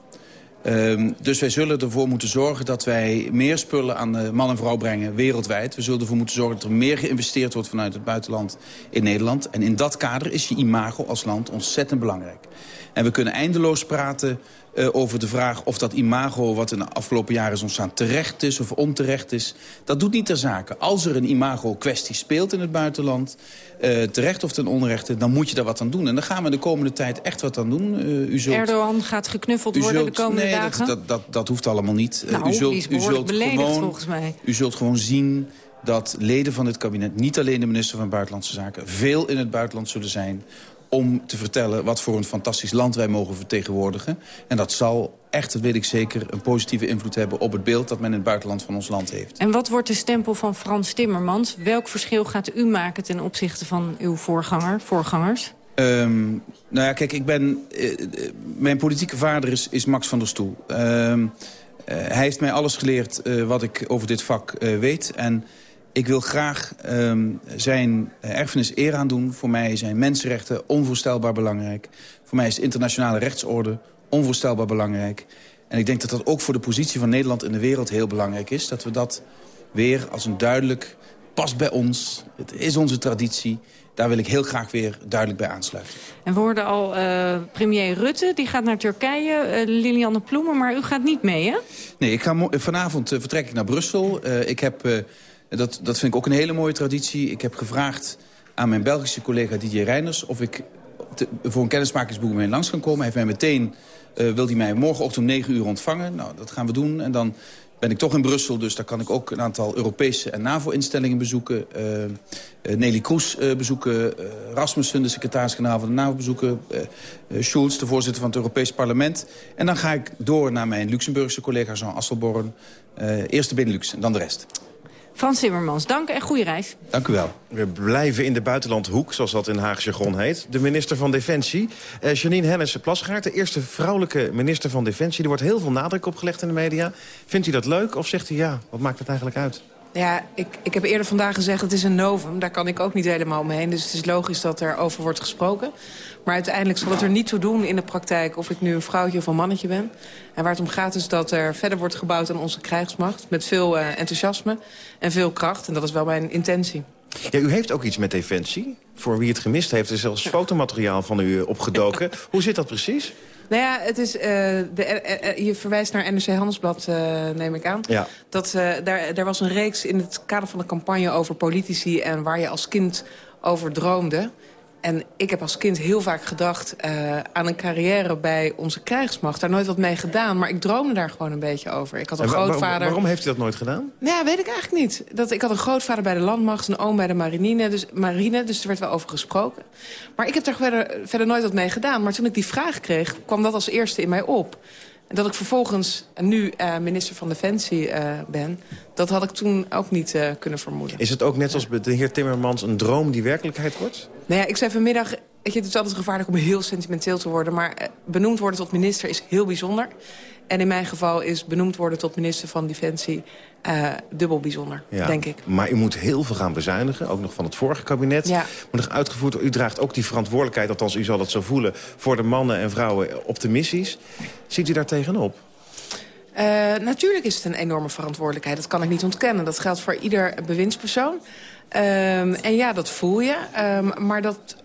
Um, dus wij zullen ervoor moeten zorgen dat wij meer spullen aan de man en vrouw brengen wereldwijd. We zullen ervoor moeten zorgen dat er meer geïnvesteerd wordt vanuit het buitenland in Nederland. En in dat kader is je imago als land ontzettend belangrijk. En we kunnen eindeloos praten uh, over de vraag of dat imago wat in de afgelopen jaren is ontstaan terecht is of onterecht is. Dat doet niet ter zake. Als er een imago-kwestie speelt in het buitenland, uh, terecht of ten onrechte, dan moet je daar wat aan doen. En dan gaan we de komende tijd echt wat aan doen. Uh, u zult, Erdogan gaat geknuffeld worden de komende nee, dagen? Dat, dat, dat, dat hoeft allemaal niet. Nou, u zult, die is u zult gewoon, volgens mij. U zult gewoon zien dat leden van het kabinet, niet alleen de minister van Buitenlandse Zaken... veel in het buitenland zullen zijn om te vertellen wat voor een fantastisch land wij mogen vertegenwoordigen. En dat zal echt, dat weet ik zeker, een positieve invloed hebben op het beeld dat men in het buitenland van ons land heeft. En wat wordt de stempel van Frans Timmermans? Welk verschil gaat u maken ten opzichte van uw voorganger, voorgangers? Um, nou ja, kijk, ik ben... Uh, mijn politieke vader is, is Max van der Stoel. Um, uh, hij heeft mij alles geleerd wat ik over dit vak weet. En ik wil graag um, zijn erfenis eer aan doen. Voor mij zijn mensenrechten onvoorstelbaar belangrijk. Voor mij is de internationale rechtsorde onvoorstelbaar belangrijk. En ik denk dat dat ook voor de positie van Nederland in de wereld heel belangrijk is. Dat we dat weer als een duidelijk past bij ons. Het is onze traditie. Daar wil ik heel graag weer duidelijk bij aansluiten. En we hoorden al uh, premier Rutte, die gaat naar Turkije. Uh, Lilianne Ploemen, maar u gaat niet mee, hè? Nee, ik ga vanavond uh, vertrek ik naar Brussel. ik heb dat, dat vind ik ook een hele mooie traditie. Ik heb gevraagd aan mijn Belgische collega Didier Reiners... of ik voor een kennismakingsboek mee langs kan komen. Hij heeft mij meteen, uh, wil hij mij morgenochtend om 9 uur ontvangen. Nou, dat gaan we doen. En dan ben ik toch in Brussel, dus daar kan ik ook een aantal Europese en NAVO-instellingen bezoeken. Uh, Nelly Kroes bezoeken, Rasmussen, de secretaris-generaal van de NAVO bezoeken. Schulz, de voorzitter van het Europees Parlement. En dan ga ik door naar mijn Luxemburgse collega Jean Asselborn. eerst de Benelux en dan de rest. Frans Timmermans, dank en goede reis. Dank u wel. We blijven in de buitenlandhoek, zoals dat in Haagse jargon heet. De minister van Defensie, eh, Janine Hennissen-Plasgaard... de eerste vrouwelijke minister van Defensie. Er wordt heel veel nadruk op gelegd in de media. Vindt u dat leuk of zegt u ja, wat maakt het eigenlijk uit? Ja, ik, ik heb eerder vandaag gezegd het is een novum. Daar kan ik ook niet helemaal omheen. Dus het is logisch dat er over wordt gesproken. Maar uiteindelijk zal het er niet toe doen in de praktijk... of ik nu een vrouwtje of een mannetje ben. En waar het om gaat is dat er verder wordt gebouwd aan onze krijgsmacht... met veel uh, enthousiasme en veel kracht. En dat is wel mijn intentie. Ja, u heeft ook iets met defensie. Voor wie het gemist heeft, er zelfs fotomateriaal van u opgedoken. (laughs) Hoe zit dat precies? Nou ja, het is, uh, de, uh, je verwijst naar NRC Handelsblad, uh, neem ik aan. Ja. Dat, daar, daar was een reeks in het kader van de campagne over politici... en waar je als kind over droomde. En ik heb als kind heel vaak gedacht uh, aan een carrière bij onze krijgsmacht. Daar nooit wat mee gedaan, maar ik droomde daar gewoon een beetje over. Ik had een grootvader... Waarom, waarom heeft u dat nooit gedaan? Nou ja, weet ik eigenlijk niet. Dat, ik had een grootvader bij de landmacht, een oom bij de marine dus, marine, dus er werd wel over gesproken. Maar ik heb daar verder, verder nooit wat mee gedaan. Maar toen ik die vraag kreeg, kwam dat als eerste in mij op. En dat ik vervolgens nu uh, minister van Defensie uh, ben... dat had ik toen ook niet uh, kunnen vermoeden. Is het ook net als de heer Timmermans een droom die werkelijkheid wordt? Nou ja, ik zei vanmiddag... Weet je, het is altijd gevaarlijk om heel sentimenteel te worden... maar benoemd worden tot minister is heel bijzonder. En in mijn geval is benoemd worden tot minister van Defensie... Uh, dubbel bijzonder, ja, denk ik. Maar u moet heel veel gaan bezuinigen, ook nog van het vorige kabinet. Ja. Maar nog uitgevoerd, u draagt ook die verantwoordelijkheid... althans u zal het zo voelen, voor de mannen en vrouwen op de missies. Ziet u daar tegenop? Uh, natuurlijk is het een enorme verantwoordelijkheid. Dat kan ik niet ontkennen. Dat geldt voor ieder bewindspersoon. Um, en ja, dat voel je. Um, maar dat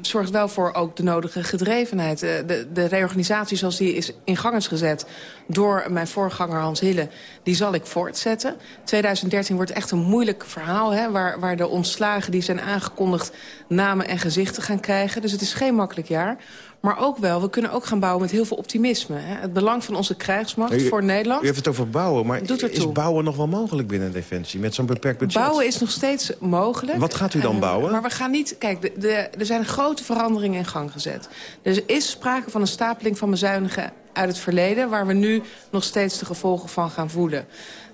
zorgt wel voor ook de nodige gedrevenheid. Eh, de, de reorganisatie zoals die is in gang is gezet door mijn voorganger Hans Hille... die zal ik voortzetten. 2013 wordt echt een moeilijk verhaal... Hè, waar, waar de ontslagen die zijn aangekondigd namen en gezichten gaan krijgen. Dus het is geen makkelijk jaar. Maar ook wel, we kunnen ook gaan bouwen met heel veel optimisme. Hè. Het belang van onze krijgsmacht u, voor Nederland... U heeft het over bouwen, maar is bouwen nog wel mogelijk binnen Defensie? Met zo'n beperkt budget? Bouwen is nog steeds mogelijk. Wat gaat u dan uh, bouwen? Maar we gaan niet... Kijk, de, de, er zijn grote veranderingen in gang gezet. Er is sprake van een stapeling van bezuinigen uit het verleden... waar we nu nog steeds de gevolgen van gaan voelen.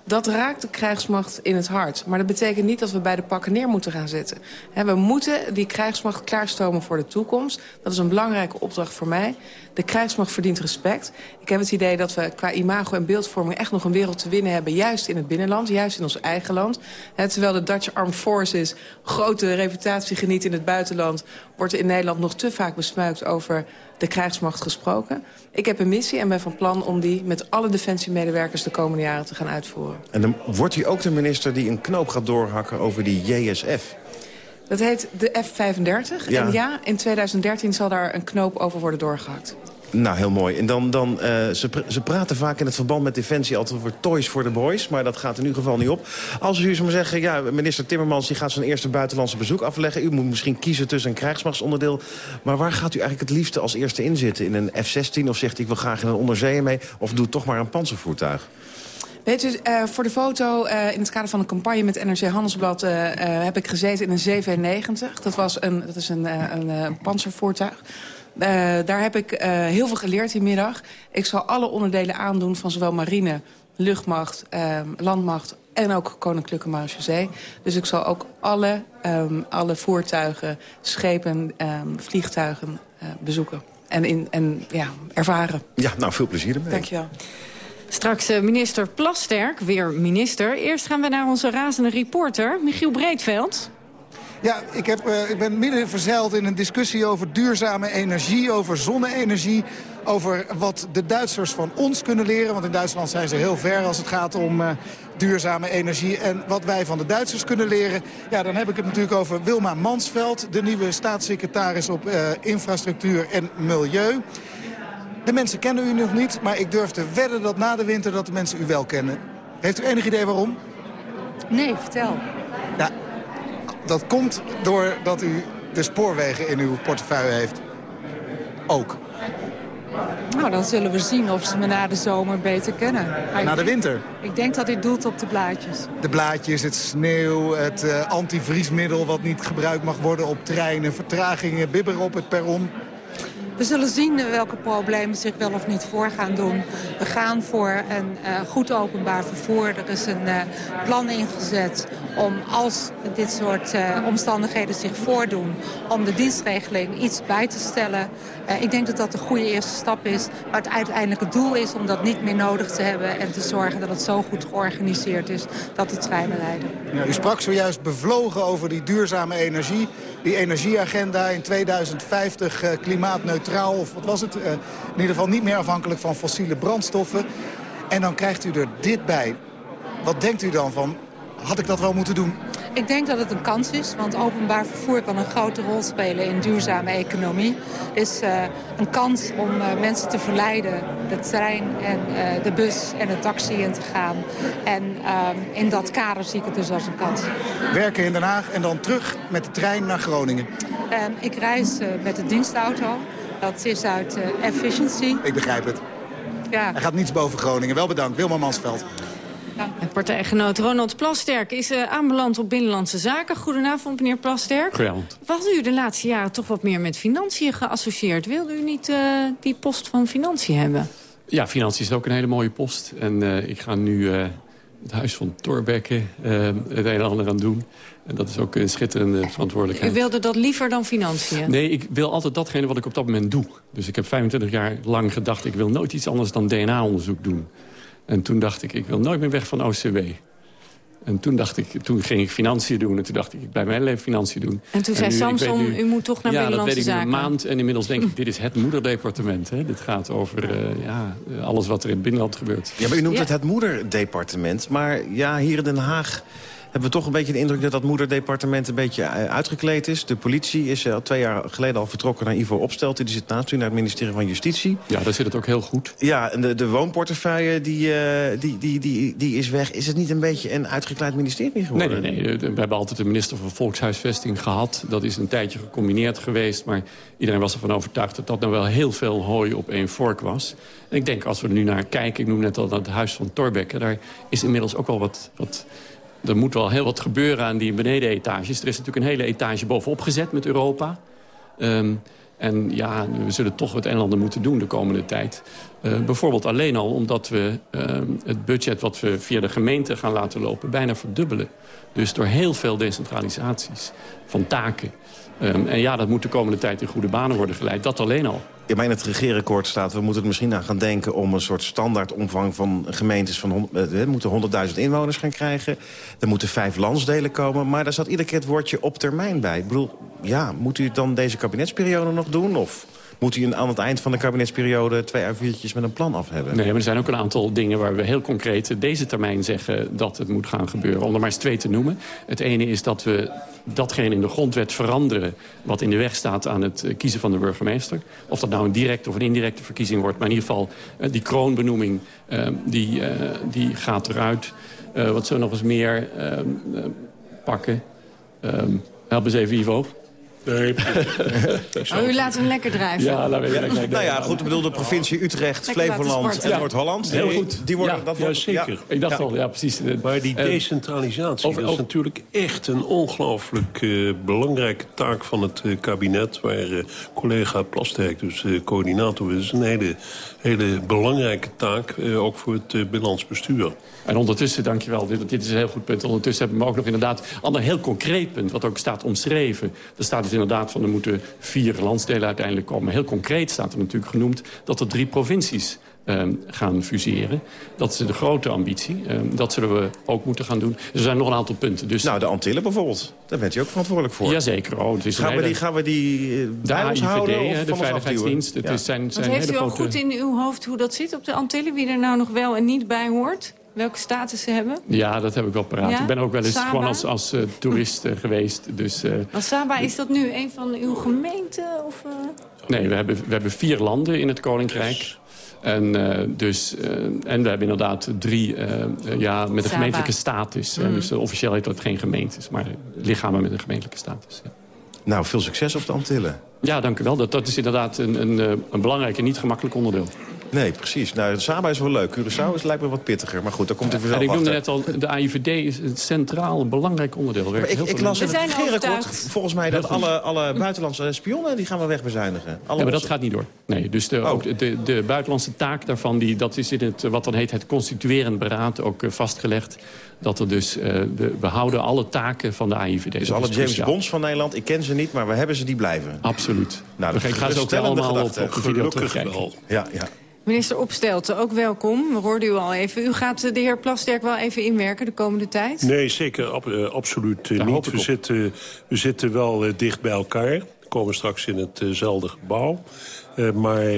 Dat raakt de krijgsmacht in het hart. Maar dat betekent niet dat we bij de pakken neer moeten gaan zitten. we moeten die krijgsmacht klaarstomen voor de toekomst. Dat is een belangrijke opdracht voor mij. De krijgsmacht verdient respect. Ik heb het idee dat we qua imago en beeldvorming echt nog een wereld te winnen hebben. Juist in het binnenland, juist in ons eigen land. terwijl de Dutch Armed Forces grote reputatie geniet in het buitenland... wordt in Nederland nog te vaak besmuikt over de krijgsmacht gesproken. Ik heb een missie en ben van plan om die met alle defensiemedewerkers de komende jaren te gaan uitvoeren. En dan wordt u ook de minister die een knoop gaat doorhakken over die JSF. Dat heet de F-35. Ja. En ja, in 2013 zal daar een knoop over worden doorgehakt. Nou, heel mooi. En dan, dan uh, ze, ze praten vaak in het verband met Defensie altijd over toys for the boys. Maar dat gaat in ieder geval niet op. Als u zou zeggen, ja, minister Timmermans die gaat zijn eerste buitenlandse bezoek afleggen. U moet misschien kiezen tussen een krijgsmachtsonderdeel. Maar waar gaat u eigenlijk het liefste als eerste inzitten? In een F-16 of zegt ik wil graag in een onderzeeër mee? Of doe toch maar een panzervoertuig? Weet u, uh, voor de foto uh, in het kader van een campagne met NRC Handelsblad... Uh, heb ik gezeten in een 790. Dat, was een, dat is een, een, een panzervoertuig. Daar heb ik heel veel geleerd die middag. Ik zal alle onderdelen aandoen van zowel marine, luchtmacht, uh, landmacht en ook Koninklijke Marechaussee. Dus ik zal ook alle, um, alle voertuigen, schepen, um, vliegtuigen bezoeken. En, in, en ja, ervaren. Ja, nou, veel plezier ermee. Dankjewel. Straks uh, minister Plasterk, weer minister. Eerst gaan we naar onze razende reporter, Michiel Breedveld. Ja, ik, heb, uh, ik ben midden verzeild in een discussie over duurzame energie, over zonne-energie. Over wat de Duitsers van ons kunnen leren. Want in Duitsland zijn ze heel ver als het gaat om uh, duurzame energie. En wat wij van de Duitsers kunnen leren. Ja, dan heb ik het natuurlijk over Wilma Mansveld. De nieuwe staatssecretaris op infrastructuur en milieu. De mensen kennen u nog niet, maar ik durf te wedden dat na de winter dat de mensen u wel kennen. Heeft u enig idee waarom? Nee, vertel. Ja, dat komt doordat u de spoorwegen in uw portefeuille heeft. Ook. Nou, dan zullen we zien of ze me na de zomer beter kennen. na de winter? Ik denk dat dit doelt op de blaadjes. De blaadjes, het sneeuw, het uh, antivriesmiddel wat niet gebruikt mag worden op treinen, vertragingen, bibber op het perron. We zullen zien welke problemen zich wel of niet voor gaan doen. We gaan voor een uh, goed openbaar vervoer. Er is een uh, plan ingezet om als dit soort omstandigheden zich voordoen... om de dienstregeling iets bij te stellen. Ik denk dat dat een goede eerste stap is. Maar het uiteindelijke doel is om dat niet meer nodig te hebben... en te zorgen dat het zo goed georganiseerd is dat de treinen. Ja, u sprak zojuist bevlogen over die duurzame energie. Die energieagenda in 2050 klimaatneutraal, of wat was het? in ieder geval niet meer afhankelijk van fossiele brandstoffen. En dan krijgt u er dit bij. Wat denkt u dan van, had ik dat wel moeten doen? Ik denk dat het een kans is, want openbaar vervoer kan een grote rol spelen in duurzame economie. Het is uh, een kans om uh, mensen te verleiden de trein en uh, de bus en de taxi in te gaan. En in dat kader zie ik het dus als een kans. Werken in Den Haag en dan terug met de trein naar Groningen? ik reis met de dienstauto. Dat is uit efficiency. Ik begrijp het. Ja. Hij gaat niets boven Groningen. Wel bedankt, Wilma Mansveld. En partijgenoot Ronald Plasterk is uh, aanbeland op Binnenlandse Zaken. Goedenavond, meneer Plasterk. Goedenavond. Wat u de laatste jaren toch wat meer met financiën geassocieerd? Wilde u niet uh, die post van financiën hebben? Ja, financiën is ook een hele mooie post. En uh, ik ga nu het huis van Torbekke het een en ander aan doen. En dat is ook een schitterende verantwoordelijkheid. U wilde dat liever dan financiën? Nee, ik wil altijd datgene wat ik op dat moment doe. Dus ik heb 25 jaar lang gedacht... ik wil nooit iets anders dan DNA-onderzoek doen. En toen dacht ik, ik wil nooit meer weg van OCW. En toen, dacht ik, toen ging ik financiën doen. En toen dacht ik, ik blijf mijn leven financiën doen. En toen zei Samson, u moet toch naar ja, Binnenlandse Zaken. Ja, dat weet ik een maand. En inmiddels denk ik, (laughs) dit is het moederdepartement. Hè. Dit gaat over uh, ja, alles wat er in het binnenland gebeurt. Ja, maar u noemt ja. het het moederdepartement. Maar ja, hier in Den Haag hebben we toch een beetje de indruk dat dat moederdepartement een beetje uitgekleed is. De politie is al twee jaar geleden al vertrokken naar Ivo Opstelten. Die zit naast u naar het ministerie van Justitie. Ja, daar zit het ook heel goed. Ja, en de, de woonportefeuille die, uh, die, die, die, die is weg. Is het niet een beetje een uitgekleid ministerie geworden? Nee, nee, nee. We hebben altijd de minister van Volkshuisvesting gehad. Dat is een tijdje gecombineerd geweest. Maar iedereen was ervan overtuigd dat dat nou wel heel veel hooi op één vork was. En ik denk, als we er nu naar kijken... ik noem net al het huis van Torbekke... daar is inmiddels ook wel wat... wat er moet wel heel wat gebeuren aan die benedenetages. Er is natuurlijk een hele etage bovenop gezet met Europa. Um, en ja, we zullen toch het een en ander moeten doen de komende tijd. Uh, bijvoorbeeld alleen al omdat we uh, het budget wat we via de gemeente gaan laten lopen... bijna verdubbelen. Dus door heel veel decentralisaties van taken. Um, en ja, dat moet de komende tijd in goede banen worden geleid. Dat alleen al. Ja, maar in het regeerakkoord staat... we moeten er misschien aan gaan denken om een soort standaardomvang van gemeentes... van we moeten 100.000 inwoners gaan krijgen. Er moeten vijf landsdelen komen. Maar daar zat iedere keer het woordje op termijn bij. Ik bedoel, ja, moet u het dan deze kabinetsperiode nog doen? Of moet u aan het eind van de kabinetsperiode twee A4'tjes met een plan af hebben? Nee, maar er zijn ook een aantal dingen waar we heel concreet deze termijn zeggen dat het moet gaan gebeuren. Om er maar eens twee te noemen. Het ene is dat we datgene in de grondwet veranderen wat in de weg staat aan het kiezen van de burgemeester. Of dat nou een directe of een indirecte verkiezing wordt. Maar in ieder geval die kroonbenoeming die, die gaat eruit. Wat zullen we nog eens meer pakken? Help eens even, Ivo. Nee. (laughs) oh, u laat hem lekker drijven. Ja, laat me lekker Nou ja, goed, ik bedoel de provincie Utrecht, Flevoland en Noord-Holland. Heel goed. Die worden, ja, dat ja, zeker. Ja. Ik dacht al, ja, precies. Maar die decentralisatie, over, dat is natuurlijk echt een ongelooflijk uh, belangrijke taak van het uh, kabinet. Waar uh, collega Plasterk dus coördinator is. Dat is een hele, hele belangrijke taak, ook voor het binnenlands bestuur. En ondertussen, dankjewel, dit, dit is een heel goed punt. Ondertussen hebben we ook nog inderdaad een ander heel concreet punt... wat ook staat omschreven. Er staat dus inderdaad van er moeten vier landsdelen uiteindelijk komen. Heel concreet staat er natuurlijk genoemd dat er drie provincies Um, gaan fuseren. Dat is de grote ambitie. Um, dat zullen we ook moeten gaan doen. Er zijn nog een aantal punten. Dus... Nou, de Antillen bijvoorbeeld. Daar bent u ook verantwoordelijk voor. Jazeker. Oh, het is gaan, we die, gaan we die uh, de AIVD, houden, de Veiligheidsdienst. Het ja. is zijn, zijn heeft u al grote... goed in uw hoofd hoe dat zit op de Antillen? Wie er nou nog wel en niet bij hoort? Welke status ze hebben? Ja, dat heb ik wel paraat. Ja? Ik ben ook wel eens Saba? gewoon als, als uh, toerist uh, geweest. Dus, uh, Want Saba, is dat nu een van uw gemeenten? Of, Nee, we hebben, we hebben vier landen in het Koninkrijk. En, uh, dus, uh, en we hebben inderdaad drie uh, ja, met een gemeentelijke status. Mm. Dus officieel heet dat geen gemeentes, maar lichamen met een gemeentelijke status. Ja. Nou, veel succes op de Antillen. Ja, dank u wel. Dat, dat is inderdaad een, een, een belangrijk en niet gemakkelijk onderdeel. Nee, precies. Nou, Saba is wel leuk. Curaçao is lijkt me wat pittiger. Maar goed, daar komt u vanzelf En ik noemde net al, de AIVD is een centraal, belangrijk onderdeel. Maar ik, ik las in We het zijn regeerakkoord volgens mij dat alle, alle buitenlandse spionnen... die gaan we wegbezuinigen. Alle Ja, maar dat gaat niet door. Nee, dus de, Oh. ook de, de buitenlandse taak daarvan, die, dat is in het, wat dan heet het constituerend beraad ook eh, vastgelegd. Dat er dus, eh, we, we houden alle taken van de AIVD. Dus Dat alle James cruciaal. Bonds van Nederland, ik ken ze niet, maar we hebben ze, die blijven. Absoluut. Nou, ik ga ze ook geruststellende allemaal op, gedachte. op de video terugkijken. wel. Ja, ja. Minister Opstelten, ook welkom. We hoorden u al even. U gaat de heer Plasterk wel even inwerken de komende tijd? Nee, zeker ab- eh, absoluut eh, Daar niet. We zitten, we zitten wel eh, dicht bij elkaar. We komen straks in hetzelfde gebouw. Eh, maar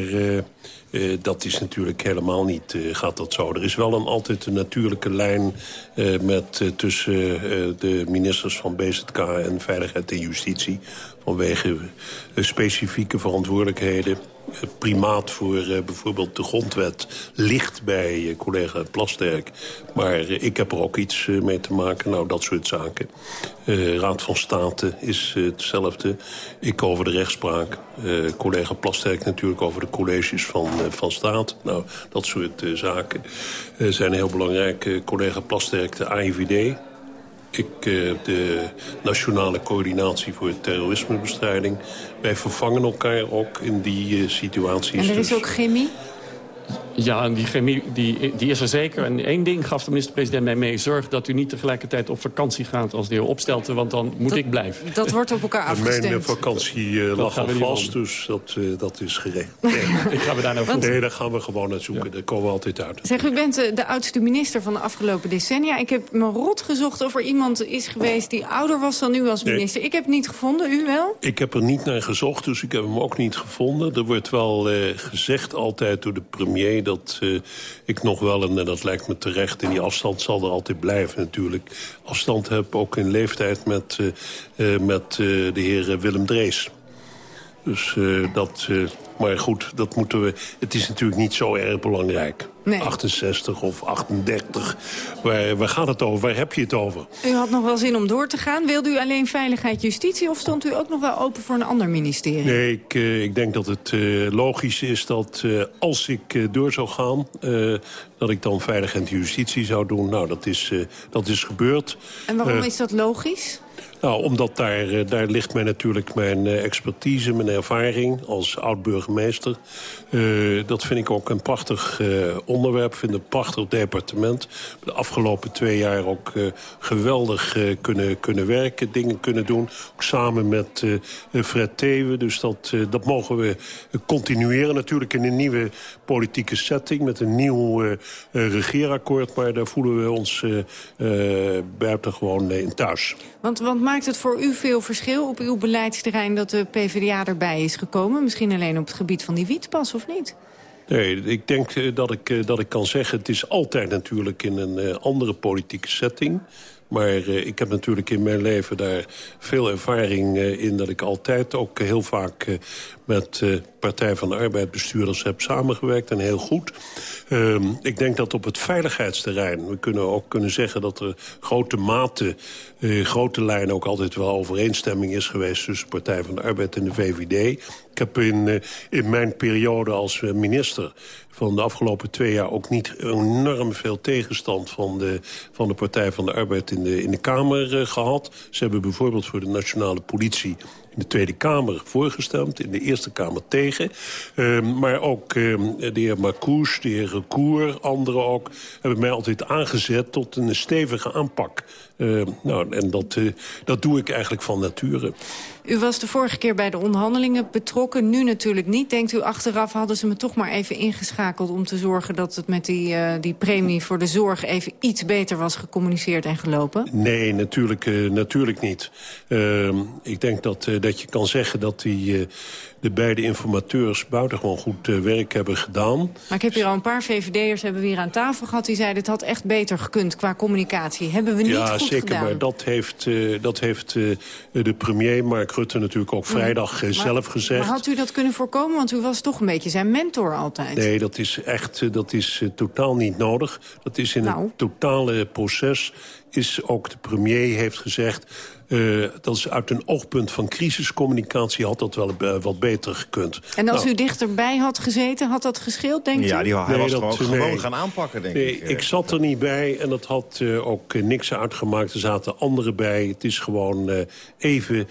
dat is natuurlijk helemaal niet, gaat dat zo. Er is wel een, altijd een natuurlijke lijn eh, met, tussen eh, de ministers van BZK en Veiligheid en Justitie. Vanwege specifieke verantwoordelijkheden. Primaat voor eh, bijvoorbeeld de grondwet ligt bij eh, collega Plasterk. Maar eh, ik heb er ook iets mee te maken. Nou, dat soort zaken. Raad van State is hetzelfde. Ik over de rechtspraak. Collega Plasterk natuurlijk over de colleges van, van staat. Nou, dat soort zaken zijn heel belangrijk. Collega Plasterk, de AIVD. Ik, eh, de Nationale Coördinatie voor Terrorismebestrijding. Wij vervangen elkaar ook in die eh, situaties. En er is Dus- ook chemie? Ja, en die chemie die, die is er zeker. En één ding gaf de minister-president mij mee. Zorg dat u niet tegelijkertijd op vakantie gaat als de heer Opstelten... want dan moet ik blijven. Dat wordt op elkaar (laughs) afgestemd. Mijn vakantie uh, lag al vast, dus dat, uh, dat is geregeld. (laughs) Nee. (laughs) ik ga we daar nou want... Nee, daar gaan we gewoon naar zoeken. Ja. Daar komen we altijd uit. Zeg, u bent de oudste minister van de afgelopen decennia. Ik heb me rot gezocht of er iemand is geweest die ouder was dan u als minister. Nee. Ik heb het niet gevonden, u wel? Ik heb er niet naar gezocht, dus ik heb hem ook niet gevonden. Er wordt wel gezegd altijd door de premier dat uh, ik nog wel, en dat lijkt me terecht... in die afstand zal er altijd blijven natuurlijk... afstand heb ook in leeftijd met, uh, uh, met de heer Willem Drees. Dus dat... maar goed, dat moeten we... Het is natuurlijk niet zo erg belangrijk. Nee. 68 of 38. Waar, waar gaat het over? Waar heb je het over? U had nog wel zin om door te gaan. Wilde u alleen veiligheid justitie of stond u ook nog wel open voor een ander ministerie? Nee, ik, uh, ik denk dat het logisch is dat als ik door zou gaan... dat ik dan veiligheid en justitie zou doen. Nou, dat is, dat is gebeurd. En waarom is dat logisch? Nou, omdat daar, daar ligt mij natuurlijk mijn expertise, mijn ervaring als oud-burgemeester. Uh, dat vind ik ook een prachtig uh, onderwerp, vind een prachtig departement. De afgelopen twee jaar ook geweldig kunnen, kunnen werken, dingen kunnen doen. Ook samen met Fred Thewe, dus dat, dat mogen we continueren. Natuurlijk in een nieuwe politieke setting met een nieuw regeerakkoord. Maar daar voelen we ons buitengewoon in thuis. Want, want maakt het voor u veel verschil op uw beleidsterrein... dat de PvdA erbij is gekomen? Misschien alleen op het gebied van die wietpas, of niet? Nee, ik denk dat ik, dat ik kan zeggen... het is altijd natuurlijk in een andere politieke setting... Maar uh, ik heb natuurlijk in mijn leven daar veel ervaring uh, in... dat ik altijd ook heel vaak uh, met Partij van de Arbeid bestuurders heb samengewerkt. En heel goed. Um, ik denk dat op het veiligheidsterrein... we kunnen ook kunnen zeggen dat er grote mate... grote lijnen ook altijd wel overeenstemming is geweest... tussen Partij van de Arbeid en de VVD. Ik heb in, in mijn periode als minister van de afgelopen twee jaar ook niet enorm veel tegenstand van de, van de Partij van de Arbeid in de, in de Kamer uh, gehad. Ze hebben bijvoorbeeld voor de nationale politie de Tweede Kamer voorgestemd, in de Eerste Kamer tegen. Uh, maar ook uh, de heer Marcouche, de heer Recour, anderen ook... hebben mij altijd aangezet tot een stevige aanpak. Uh, nou, en dat, dat doe ik eigenlijk van nature. U was de vorige keer bij de onderhandelingen betrokken, nu natuurlijk niet. Denkt u achteraf hadden ze me toch maar even ingeschakeld... om te zorgen dat het met die, uh, die premie voor de zorg even iets beter was gecommuniceerd en gelopen? Nee, natuurlijk, uh, natuurlijk niet. Uh, ik denk dat, uh, dat je kan zeggen dat die de beide informateurs buitengewoon goed werk hebben gedaan. Maar ik heb hier al een paar VVD'ers hebben we hier aan tafel gehad... die zeiden het had echt beter gekund qua communicatie. Hebben we niet ja, goed zeker, gedaan. maar dat heeft, dat heeft de premier Mark Rutte natuurlijk ook vrijdag maar, zelf gezegd. Maar had u dat kunnen voorkomen? Want u was toch een beetje zijn mentor altijd. Nee, dat is echt dat is, totaal niet nodig. Dat is in nou. het totale proces is ook de premier heeft gezegd... Uh, dat is uit een oogpunt van crisiscommunicatie had dat wel uh, wat beter gekund. En als nou, u dichterbij had gezeten, had dat gescheeld, denk ja, u? Die, hij nee, was dat, gewoon, nee, gewoon gaan aanpakken, denk nee, ik. Ik zat er niet bij en dat had uh, ook niks uitgemaakt. Er zaten anderen bij. Het is gewoon even,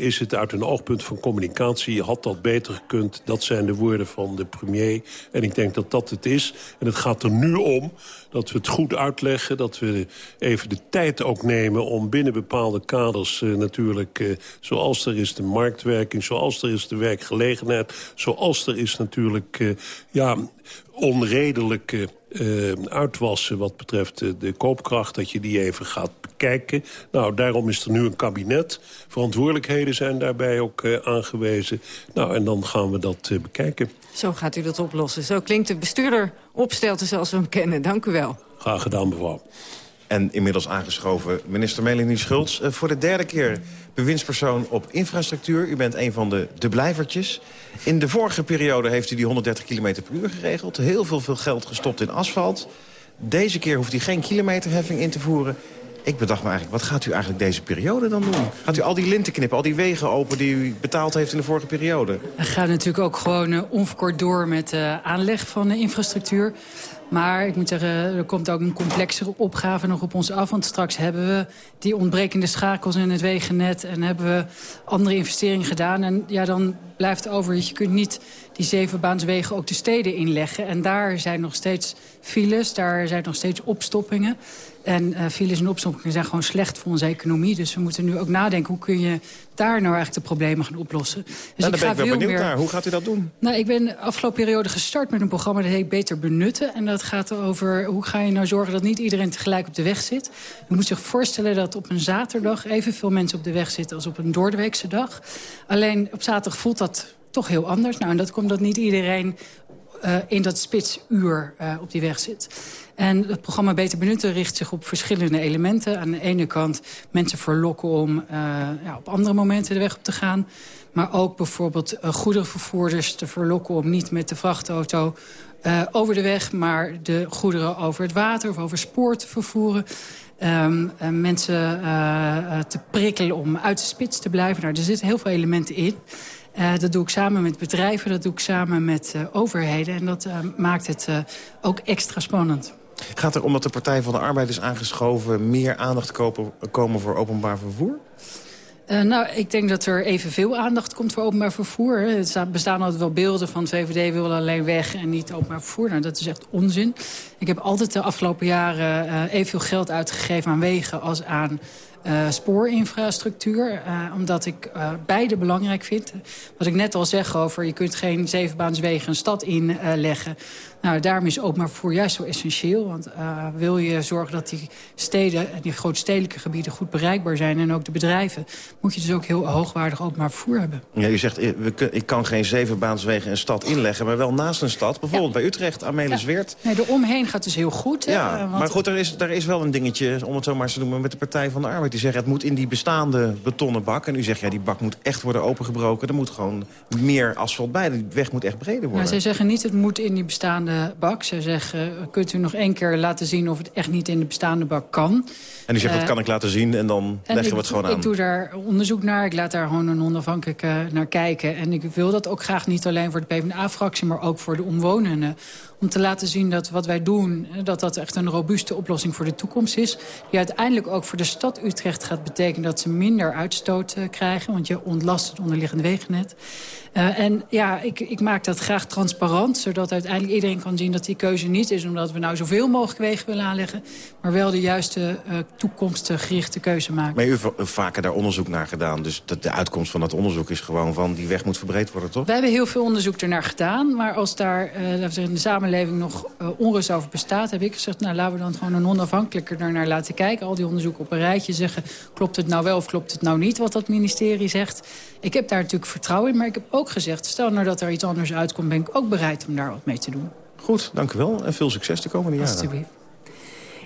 is het uit een oogpunt van communicatie... had dat beter gekund. Dat zijn de woorden van de premier. En ik denk dat dat het is. En het gaat er nu om dat we het goed uitleggen. Dat we even de tijd ook nemen om binnen bepaalde kaders uh, natuurlijk... Uh, zoals er is de marktwerking, zoals er is de werkgelegenheid... zoals er is natuurlijk uh, ja, onredelijke uh, uitwassen wat betreft de koopkracht... dat je die even gaat bekijken. Nou, daarom is er nu een kabinet. Verantwoordelijkheden zijn daarbij ook uh, aangewezen. Nou, en dan gaan we dat bekijken. Zo gaat u dat oplossen. Zo klinkt de bestuurder opstelten zoals we hem kennen. Dank u wel. Graag gedaan, mevrouw. En inmiddels aangeschoven minister Melanie Schultz. Uh, voor de derde keer bewindspersoon op infrastructuur. U bent een van de, de blijvertjes. In de vorige periode heeft u die 130 km per uur geregeld. Heel veel, veel geld gestopt in asfalt. Deze keer hoeft hij geen kilometerheffing in te voeren. Ik bedacht me eigenlijk, wat gaat u eigenlijk deze periode dan doen? Gaat u al die linten knippen, al die wegen open die u betaald heeft in de vorige periode? We gaan natuurlijk ook gewoon uh, onverkort door met de uh, aanleg van de infrastructuur. Maar ik moet zeggen, er komt ook een complexere opgave nog op ons af. Want straks hebben we die ontbrekende schakels in het wegennet... en hebben we andere investeringen gedaan. En ja, dan blijft over, je kunt niet die zevenbaanswegen ook de steden inleggen. En daar zijn nog steeds files, daar zijn nog steeds opstoppingen. En uh, files en opstoppingen zijn gewoon slecht voor onze economie. Dus we moeten nu ook nadenken, hoe kun je daar nou eigenlijk de problemen gaan oplossen. Dus nou, ik ben ik wel benieuwd meer... naar. Hoe gaat u dat doen? Nou, ik ben de afgelopen periode gestart met een programma dat heet Beter Benutten. En dat gaat over hoe ga je nou zorgen dat niet iedereen tegelijk op de weg zit. U moet zich voorstellen dat op een zaterdag evenveel mensen op de weg zitten als op een doordeweekse dag. Alleen op zaterdag voelt dat toch heel anders. Nou, en dat komt dat niet iedereen uh, in dat spitsuur uh, op die weg zit. En het programma Beter Benutten richt zich op verschillende elementen. Aan de ene kant mensen verlokken om uh, ja, op andere momenten de weg op te gaan. Maar ook bijvoorbeeld goederenvervoerders te verlokken om niet met de vrachtauto over de weg... maar de goederen over het water of over spoor te vervoeren. Uh, mensen te prikkelen om uit de spits te blijven. Nou, er zitten heel veel elementen in. Uh, dat doe ik samen met bedrijven, dat doe ik samen met uh, overheden. En dat uh, maakt het ook extra spannend. Gaat er omdat de Partij van de Arbeid is aangeschoven... meer aandacht kopen, komen voor openbaar vervoer? Uh, nou, ik denk dat er evenveel aandacht komt voor openbaar vervoer. Er bestaan altijd wel beelden van VVD wil alleen weg en niet openbaar vervoer. Nou, dat is echt onzin. Ik heb altijd de afgelopen jaren uh, evenveel geld uitgegeven aan wegen als aan uh, spoorinfrastructuur. Uh, omdat ik uh, beide belangrijk vind. Wat ik net al zeg over, je kunt geen zevenbaanswegen een stad inleggen. Nou, daarom is openbaar vervoer juist zo essentieel. Want wil je zorgen dat die steden en die grootstedelijke gebieden goed bereikbaar zijn... en ook de bedrijven, moet je dus ook heel hoogwaardig openbaar vervoer hebben. Ja, u zegt, ik kan geen zevenbaanswegen een stad inleggen... maar wel naast een stad, bijvoorbeeld ja. bij Utrecht, Amelisweert. Ja. Nee, de omheen gaat dus heel goed. Hè, want... maar goed, er is, er is wel een dingetje, om het zo maar te noemen... met de Partij van de Arbeid die zeggen... het moet in die bestaande betonnen bak. En u zegt, ja, die bak moet echt worden opengebroken. Er moet gewoon meer asfalt bij. Die weg moet echt breder worden. Nou, zij zeggen niet, het moet in die bestaande bak. Zij zeggen, kunt u nog één keer laten zien... of het echt niet in de bestaande bak kan. En u zegt, uh, dat kan ik laten zien en dan en leggen we het gewoon aan. Ik doe daar onderzoek naar. Ik laat daar gewoon een onafhankelijke naar kijken. En ik wil dat ook graag niet alleen voor de PvdA-fractie... maar ook voor de omwonenden om te laten zien dat wat wij doen... dat dat echt een robuuste oplossing voor de toekomst is. Die uiteindelijk ook voor de stad Utrecht gaat betekenen... dat ze minder uitstoot uh, krijgen, want je ontlast het onderliggende wegennet. Uh, en ja, ik, ik maak dat graag transparant... zodat uiteindelijk iedereen kan zien dat die keuze niet is... omdat we nou zoveel mogelijk wegen willen aanleggen... maar wel de juiste uh, toekomstgerichte keuze maken. Maar u heeft vaker daar onderzoek naar gedaan. Dus dat de uitkomst van dat onderzoek is gewoon van... die weg moet verbreed worden, toch? We hebben heel veel onderzoek ernaar gedaan. Maar als daar uh, in de samenleving nog onrust over bestaat... heb ik gezegd, nou laten we dan gewoon een onafhankelijker naar laten kijken. Al die onderzoeken op een rijtje zeggen... klopt het nou wel of klopt het nou niet wat dat ministerie zegt. Ik heb daar natuurlijk vertrouwen in, maar ik heb ook gezegd... stel nou dat er iets anders uitkomt, ben ik ook bereid om daar wat mee te doen. Goed, dank u wel en veel succes de komende jaren. Alsjeblieft.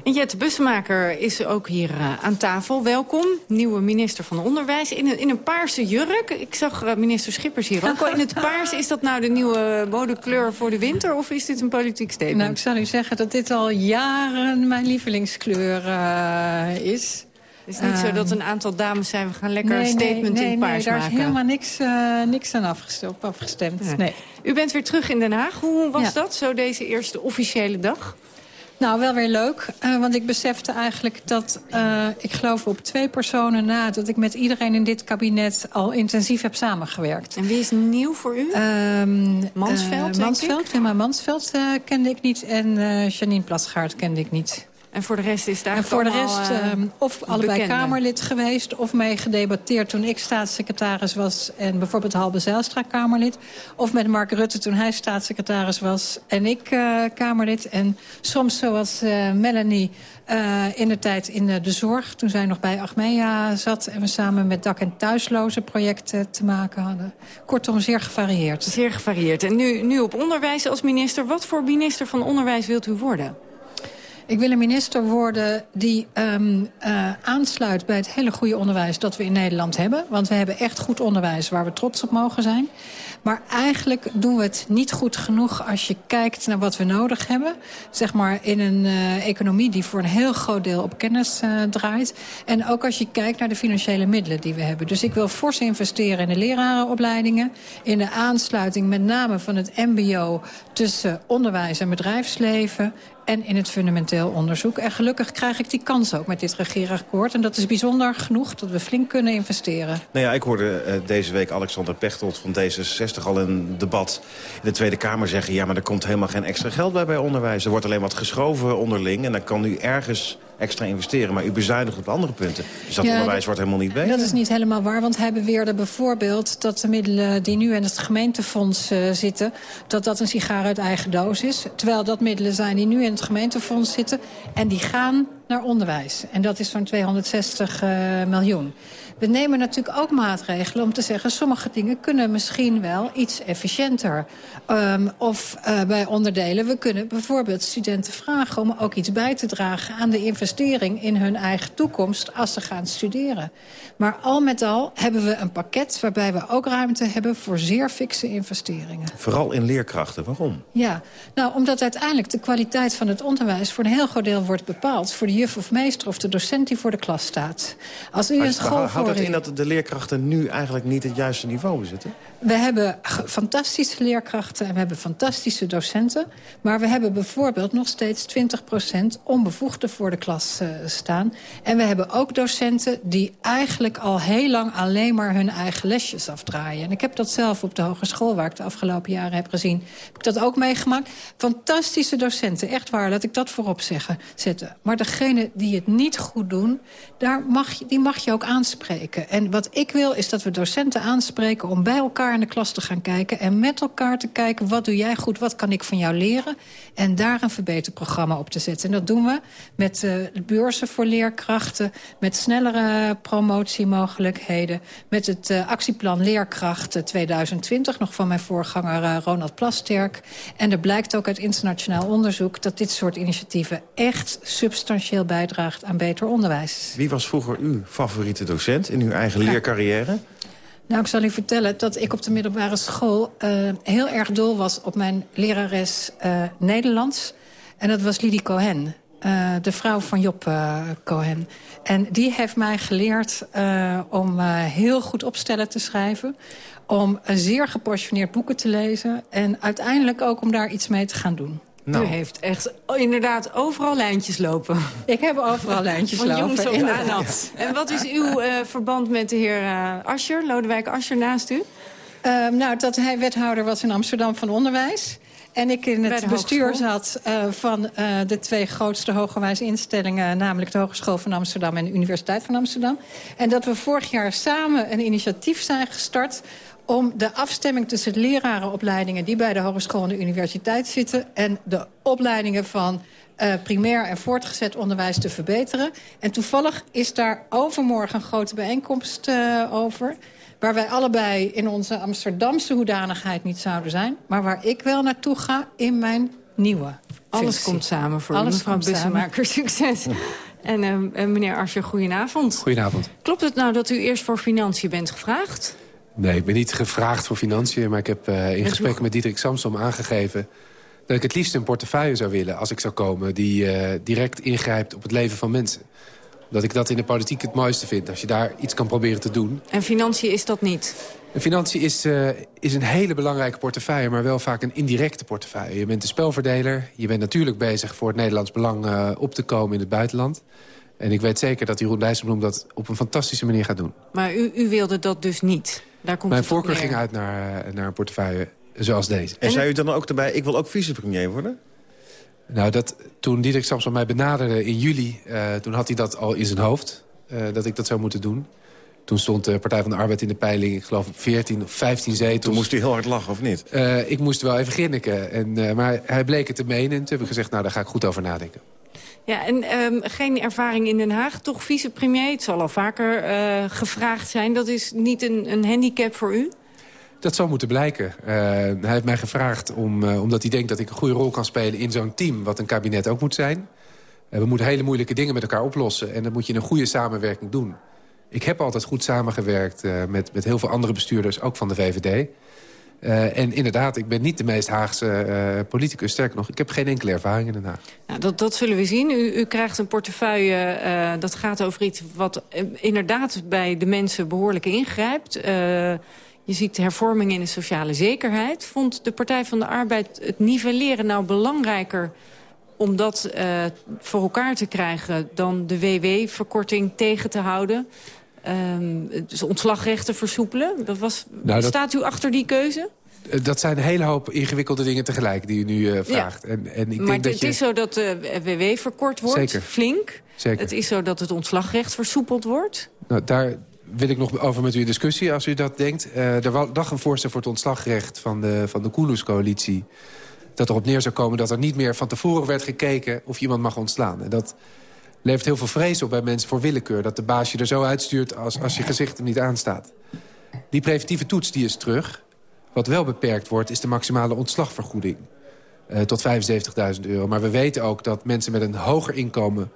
En Jet Bussemaker is ook hier uh, aan tafel. Welkom, nieuwe minister van Onderwijs. In een, in een paarse jurk. Ik zag uh, minister Schippers hier ook al in het paars. Is dat nou de nieuwe modekleur voor de winter of is dit een politiek statement? Nou, ik zou u zeggen dat dit al jaren mijn lievelingskleur uh, is. Het is niet zo dat een aantal dames zijn... we gaan lekker nee, een statement nee, nee, in paars nee, maken. daar is helemaal niks, uh, niks aan afgestemd. Afgestemd. Ja. Nee. U bent weer terug in Den Haag. Hoe was ja. dat, zo deze eerste officiële dag? Nou, wel weer leuk. Uh, want ik besefte eigenlijk dat uh, ik geloof op twee personen na... dat ik met iedereen in dit kabinet al intensief heb samengewerkt. En wie is nieuw voor u? Um, Mansveld, uh, Mansveld, Wilma Mansveld kende ik niet. En Janine Plasgaard kende ik niet. En voor de rest is daar En voor de rest uh, of allebei bekende. Kamerlid geweest... of mee gedebatteerd toen ik staatssecretaris was... en bijvoorbeeld Halbe Zijlstra Kamerlid. Of met Mark Rutte toen hij staatssecretaris was... en ik uh, Kamerlid. En soms zoals uh, Melanie in de tijd in de, de zorg... toen zij nog bij Achmea zat... en we samen met dak- en thuislozen projecten te maken hadden. Kortom, zeer gevarieerd. Zeer gevarieerd. En nu, nu op onderwijs als minister. Wat voor minister van onderwijs wilt u worden? Ik wil een minister worden die um, uh, aansluit bij het hele goede onderwijs dat we in Nederland hebben. Want we hebben echt goed onderwijs waar we trots op mogen zijn. Maar eigenlijk doen we het niet goed genoeg als je kijkt naar wat we nodig hebben. Zeg maar in een uh, economie die voor een heel groot deel op kennis uh, draait. En ook als je kijkt naar de financiële middelen die we hebben. Dus ik wil fors investeren in de lerarenopleidingen. In de aansluiting met name van het mbo tussen onderwijs en bedrijfsleven en in het fundamenteel onderzoek. En gelukkig krijg ik die kans ook met dit regeerakkoord. En dat is bijzonder genoeg dat we flink kunnen investeren. Nou ja, ik hoorde uh, deze week Alexander Pechtold van D66 al in een debat in de Tweede Kamer zeggen... ja, maar er komt helemaal geen extra geld bij bij onderwijs. Er wordt alleen wat geschoven onderling en dan kan u ergens extra investeren. Maar u bezuinigt op andere punten. Dus dat onderwijs wordt helemaal niet beter. Dat is niet helemaal waar, want hij beweerde bijvoorbeeld... dat de middelen die nu in het gemeentefonds uh, zitten... dat dat een sigaar uit eigen doos is. Terwijl dat middelen zijn die nu in het gemeentefonds zitten... en die gaan naar onderwijs. En dat is zo'n 260 uh, miljoen. We nemen natuurlijk ook maatregelen om te zeggen... sommige dingen kunnen misschien wel iets efficiënter. Um, of uh, bij onderdelen, we kunnen bijvoorbeeld studenten vragen... om ook iets bij te dragen aan de investering in hun eigen toekomst... als ze gaan studeren. Maar al met al hebben we een pakket waarbij we ook ruimte hebben... voor zeer fikse investeringen. Vooral in leerkrachten, waarom? Ja, nou, omdat uiteindelijk de kwaliteit van het onderwijs... voor een heel groot deel wordt bepaald... voor de juf of meester of de docent die voor de klas staat. Als u een school houdt dat in dat de leerkrachten nu eigenlijk niet het juiste niveau bezitten? We hebben fantastische leerkrachten en we hebben fantastische docenten. Maar we hebben bijvoorbeeld nog steeds 20% onbevoegden voor de klas uh, staan. En we hebben ook docenten die eigenlijk al heel lang alleen maar hun eigen lesjes afdraaien. En ik heb dat zelf op de hogeschool, waar ik de afgelopen jaren heb gezien... heb ik dat ook meegemaakt. Fantastische docenten, echt waar, laat ik dat voorop zeggen, zetten. Maar degene die het niet goed doen, daar mag, die mag je ook aanspreken. En wat ik wil, is dat we docenten aanspreken om bij elkaar in de klas te gaan kijken... en met elkaar te kijken, wat doe jij goed, wat kan ik van jou leren... en daar een verbeterprogramma op te zetten. En dat doen we met uh, beurzen voor leerkrachten... met snellere promotiemogelijkheden... met het uh, actieplan Leerkrachten 2020... nog van mijn voorganger Ronald Plasterk. En er blijkt ook uit internationaal onderzoek... dat dit soort initiatieven echt substantieel bijdraagt aan beter onderwijs. Wie was vroeger uw favoriete docent in uw eigen ja. leercarrière? Nou, ik zal u vertellen dat ik op de middelbare school uh, heel erg dol was op mijn lerares uh, Nederlands. En dat was Lidie Cohen, uh, de vrouw van Job Cohen. En die heeft mij geleerd om heel goed opstellen te schrijven. Om zeer geportioneerd boeken te lezen. En uiteindelijk ook om daar iets mee te gaan doen. Nou. U heeft echt inderdaad overal lijntjes lopen. Ik heb overal lijntjes Van lopen. Van jongs op aan. En wat is uw uh, verband met de heer uh, Ascher, Lodewijk Ascher, naast u? Uh, nou, dat hij wethouder was in Amsterdam van Onderwijs. En ik in het bestuur zat uh, van uh, de twee grootste hogewijsinstellingen... namelijk de Hogeschool van Amsterdam en de Universiteit van Amsterdam. En dat we vorig jaar samen een initiatief zijn gestart om de afstemming tussen de lerarenopleidingen... die bij de hogeschool en de universiteit zitten... en de opleidingen van uh, primair en voortgezet onderwijs te verbeteren. En toevallig is daar overmorgen een grote bijeenkomst uh, over... waar wij allebei in onze Amsterdamse hoedanigheid niet zouden zijn... maar waar ik wel naartoe ga in mijn nieuwe Alles functie. komt samen voor Alles u, mevrouw Bussemaker. (laughs) Succes. En uh, meneer Arsje, goedenavond. Goedenavond. Klopt het nou dat u eerst voor financiën bent gevraagd? Nee, ik ben niet gevraagd voor financiën... maar ik heb uh, in gesprekken met Diederik Samsom aangegeven... dat ik het liefst een portefeuille zou willen als ik zou komen... die uh, direct ingrijpt op het leven van mensen. Dat ik dat in de politiek het mooiste vind. Als je daar iets kan proberen te doen. En financiën is dat niet? En financiën is, uh, is een hele belangrijke portefeuille... maar wel vaak een indirecte portefeuille. Je bent de spelverdeler. Je bent natuurlijk bezig voor het Nederlands belang uh, op te komen in het buitenland. En ik weet zeker dat Jeroen Dijsselbloem dat op een fantastische manier gaat doen. Maar u, u wilde dat dus niet? Daar komt Mijn voorkeur ging uit naar, naar een portefeuille zoals deze. En, en zei u dan ook erbij, ik wil ook vicepremier worden? Nou, dat, toen Diederik Samson mij benaderde in juli... Uh, toen had hij dat al in zijn hoofd, uh, dat ik dat zou moeten doen. Toen stond de Partij van de Arbeid in de peiling, ik geloof op 14 of 15 zetels. Toen moest hij heel hard lachen, of niet? Uh, ik moest wel even grinniken. En, maar hij bleek het te menen. En toen heb ik gezegd, nou, daar ga ik goed over nadenken. Ja, en um, geen ervaring in Den Haag, toch vicepremier? Het zal al vaker uh, gevraagd zijn. Dat is niet een, een handicap voor u? Dat zou moeten blijken. Uh, hij heeft mij gevraagd om, uh, omdat hij denkt dat ik een goede rol kan spelen... in zo'n team, wat een kabinet ook moet zijn. We moeten hele moeilijke dingen met elkaar oplossen. En dat moet je in een goede samenwerking doen. Ik heb altijd goed samengewerkt met, met heel veel andere bestuurders, ook van de VVD. Uh, en inderdaad, ik ben niet de meest Haagse uh, politicus. Sterker nog, ik heb geen enkele ervaring in Den. Nou, dat, dat zullen we zien. U, u krijgt een portefeuille, uh, dat gaat over iets wat inderdaad bij de mensen behoorlijk ingrijpt. je ziet hervormingen in de sociale zekerheid. Vond de Partij van de Arbeid het nivelleren nou belangrijker om dat voor elkaar te krijgen... dan de WW-verkorting tegen te houden? Um, dus ontslagrechten versoepelen? Dat was, nou, Staat u achter die keuze? Eh, dat zijn een hele hoop ingewikkelde dingen tegelijk die u nu uh, vraagt. Ja. En, en ik maar denk het dat je... is zo dat de WW verkort wordt, Zeker. flink. Zeker. Het is zo dat het ontslagrecht versoepeld wordt. Nou, daar wil ik nog over met u in discussie, als u dat denkt. Uh, er lag een voorstel voor het ontslagrecht van de, van de Koenus-coalitie... dat erop neer zou komen dat er niet meer van tevoren werd gekeken... of iemand mag ontslaan. En dat levert heel veel vrees op bij mensen voor willekeur. Dat de baas je er zo uitstuurt als, als je gezicht er niet aanstaat. Die preventieve toets die is terug. Wat wel beperkt wordt, is de maximale ontslagvergoeding. Uh, tot 75.000 euro. Maar we weten ook dat mensen met een hoger inkomen...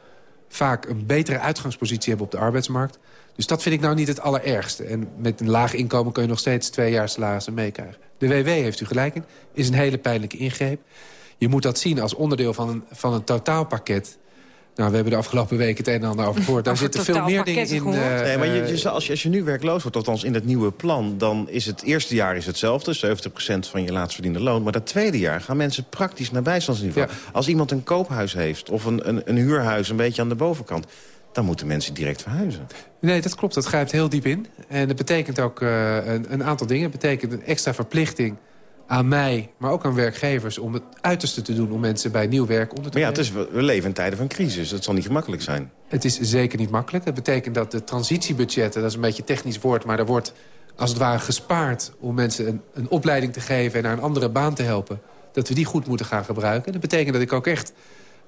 vaak een betere uitgangspositie hebben op de arbeidsmarkt. Dus dat vind ik nou niet het allerergste. En met een laag inkomen kun je nog steeds twee jaar salarissen meekrijgen. De WW, heeft u gelijk in, is een hele pijnlijke ingreep. Je moet dat zien als onderdeel van een, van een totaalpakket nou, we hebben de afgelopen weken het een en ander over gehoord. Daar (laughs) zitten veel meer dingen in. Uh, nee, maar je, je, als, je, als je nu werkloos wordt, althans in het nieuwe plan... dan is het eerste jaar is hetzelfde, 70% van je laatst verdiende loon. Maar dat tweede jaar gaan mensen praktisch naar bijstandsniveau. Als iemand een koophuis heeft of een, een, een huurhuis een beetje aan de bovenkant dan moeten mensen direct verhuizen. Nee, dat klopt. Dat grijpt heel diep in. En dat betekent ook uh, een, een, aantal dingen. Het betekent een extra verplichting aan mij, maar ook aan werkgevers... om het uiterste te doen om mensen bij nieuw werk onder te Maar ja, het is, we leven in tijden van crisis. Dat zal niet gemakkelijk zijn. Het is zeker niet makkelijk. Dat betekent dat de transitiebudgetten, dat is een beetje een technisch woord... maar er wordt als het ware gespaard om mensen een, een opleiding te geven... en naar een andere baan te helpen, dat we die goed moeten gaan gebruiken. Dat betekent dat ik ook echt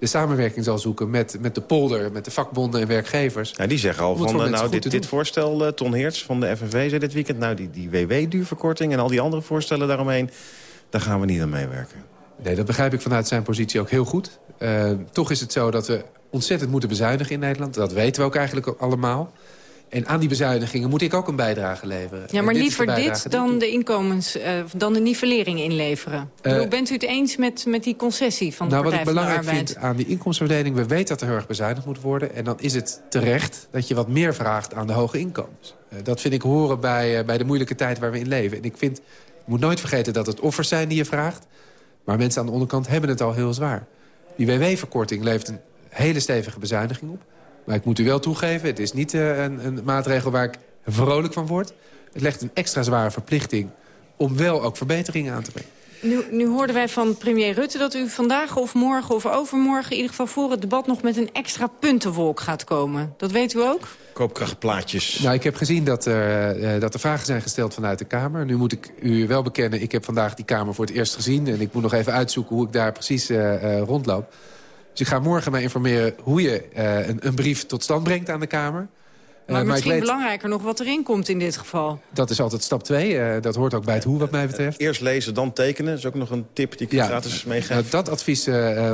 de samenwerking zal zoeken met, met de polder, met de vakbonden en werkgevers. Ja, die zeggen al van, nou, dit, dit voorstel, uh, Ton Heerts van de FNV zei dit weekend... nou, die, die WW-duurverkorting en al die andere voorstellen daaromheen... daar gaan we niet aan meewerken. Nee, dat begrijp ik vanuit zijn positie ook heel goed. Uh, toch is het zo dat we ontzettend moeten bezuinigen in Nederland. Dat weten we ook eigenlijk allemaal. En aan die bezuinigingen moet ik ook een bijdrage leveren. Ja, maar liever dit dan de inkomens, uh, dan de nivellering inleveren. Uh, bent u het eens met, met die concessie van de nou, Partij? Wat ik belangrijk vind aan die inkomensverdeling... we weten dat er heel erg bezuinigd moet worden. En dan is het terecht dat je wat meer vraagt aan de hoge inkomens. Uh, dat vind ik horen bij, bij de moeilijke tijd waar we in leven. En ik vind, je moet nooit vergeten dat het offers zijn die je vraagt. Maar mensen aan de onderkant hebben het al heel zwaar. Die WW-verkorting levert een hele stevige bezuiniging op. Maar ik moet u wel toegeven, het is niet uh, een, een, maatregel waar ik vrolijk van word. Het legt een extra zware verplichting om wel ook verbeteringen aan te brengen. Nu, nu hoorden wij van premier Rutte dat u vandaag of morgen of overmorgen... in ieder geval voor het debat nog met een extra puntenwolk gaat komen. Dat weet u ook? Koopkrachtplaatjes. Nou, ik heb gezien dat er, uh, dat er vragen zijn gesteld vanuit de Kamer. Nu moet ik u wel bekennen, ik heb vandaag die Kamer voor het eerst gezien... en ik moet nog even uitzoeken hoe ik daar precies uh, rondloop. Dus ik ga morgen mij informeren hoe je uh, een, een, brief tot stand brengt aan de Kamer. Uh, maar, misschien weet, belangrijker nog wat erin komt in dit geval. Dat is altijd stap 2. Uh, eh, dat hoort ook bij het hoe wat mij betreft. Eerst lezen, dan tekenen. Dat is ook nog een tip die ik ja, gratis meegeef. dat advies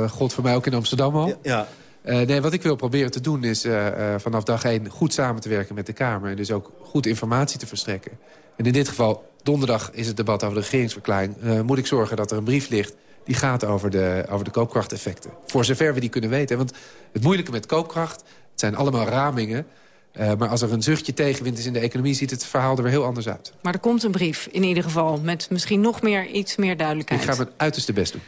gold voor mij ook in Amsterdam al. Ja. ja. nee, wat ik wil proberen te doen is vanaf dag 1 goed samen te werken met de Kamer. En dus ook goed informatie te verstrekken. En in dit geval, donderdag is het debat over de regeringsverklaring. moet ik zorgen dat er een brief ligt die gaat over de, over de koopkrachteffecten. Voor zover we die kunnen weten. Want het moeilijke met koopkracht, het zijn allemaal ramingen... Uh, maar als er een zuchtje tegenwind is in de economie... ziet het verhaal er weer heel anders uit. Maar er komt een brief, in ieder geval... met misschien nog meer, iets meer duidelijkheid. Ik ga mijn uiterste best doen.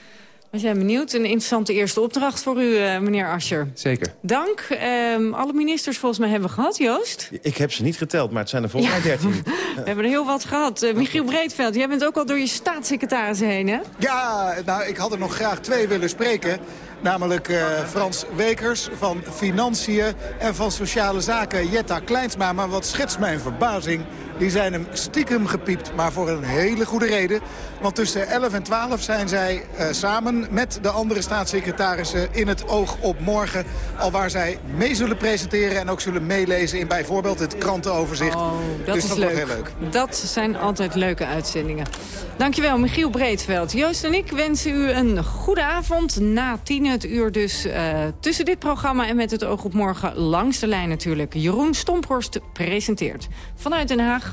We zijn benieuwd. Een interessante eerste opdracht voor u, uh, meneer Ascher. Zeker. Dank. Um, alle ministers volgens mij hebben we gehad, Joost. Ik heb ze niet geteld, maar het zijn er volgens mij (laughs) ja. 13. we hebben er heel wat gehad. Uh, Michiel Breedveld, jij bent ook al door je staatssecretaris heen, hè? Ja, nou, ik had er nog graag twee willen spreken. Namelijk uh, Frans Wekers van Financiën en van Sociale Zaken Jetta Kleinsma. Maar wat schetst mijn verbazing die zijn hem stiekem gepiept, maar voor een hele goede reden. Want tussen 11 en 12 zijn zij uh, samen met de andere staatssecretarissen in het oog op morgen. Al waar zij mee zullen presenteren en ook zullen meelezen in bijvoorbeeld het krantenoverzicht. Oh, dat dus is dat leuk. Heel leuk. Dat zijn altijd leuke uitzendingen. Dankjewel, Michiel Breedveld. Joost en ik wensen u een goede avond. Na tien het uur dus uh, tussen dit programma en met het oog op morgen langs de lijn natuurlijk. Jeroen Stomphorst presenteert. Vanuit Den Haag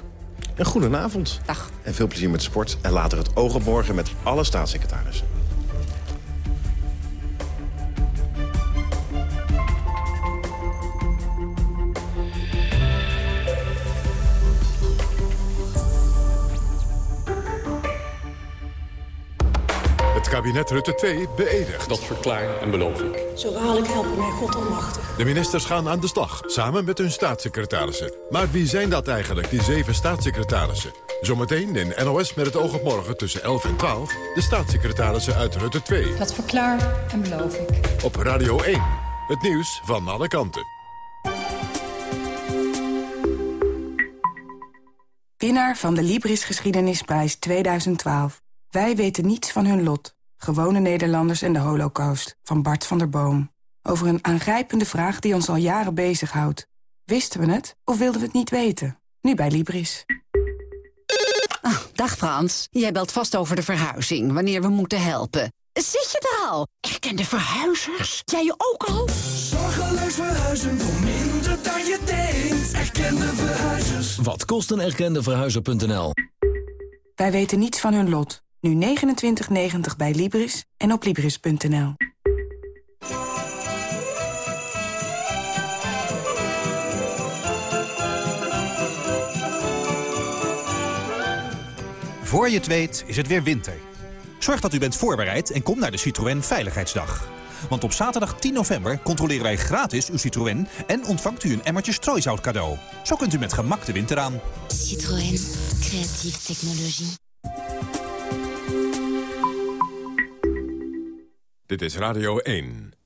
een goede avond. Dag. En veel plezier met sport. En later het oog op morgen met alle staatssecretarissen. Kabinet Rutte 2 beëdigt. Dat verklaar en beloof ik. Zo waarlijk helpen mij God almachtig. De ministers gaan aan de slag, samen met hun staatssecretarissen. Maar wie zijn dat eigenlijk, die zeven staatssecretarissen? Zometeen in NOS met het oog op morgen tussen 11 en 12... de staatssecretarissen uit Rutte 2. Dat verklaar en beloof ik. Op Radio 1, het nieuws van alle kanten. Winnaar van de Libris Geschiedenisprijs 2012. Wij weten niets van hun lot. Gewone Nederlanders en de holocaust. Van Bart van der Boom. Over een aangrijpende vraag die ons al jaren bezighoudt. Wisten we het of wilden we het niet weten? Nu bij Libris. Ah, dag Frans, jij belt vast over de verhuizing, wanneer we moeten helpen. Zit je er al? Erkende verhuizers? Jij je ook al? Zorgeloos verhuizen voor minder dan je denkt. Erkende verhuizers. Wat kost een erkende verhuizer.nl? Wij weten niets van hun lot. Nu 29,90 bij Libris en op Libris.nl. Voor je het weet is het weer winter. Zorg dat u bent voorbereid en kom naar de Citroën Veiligheidsdag. Want op zaterdag 10 november controleren wij gratis uw Citroën... en ontvangt u een emmertje strooisout cadeau. Zo kunt u met gemak de winter aan. Citroën. Creatieve technologie. Dit is Radio 1.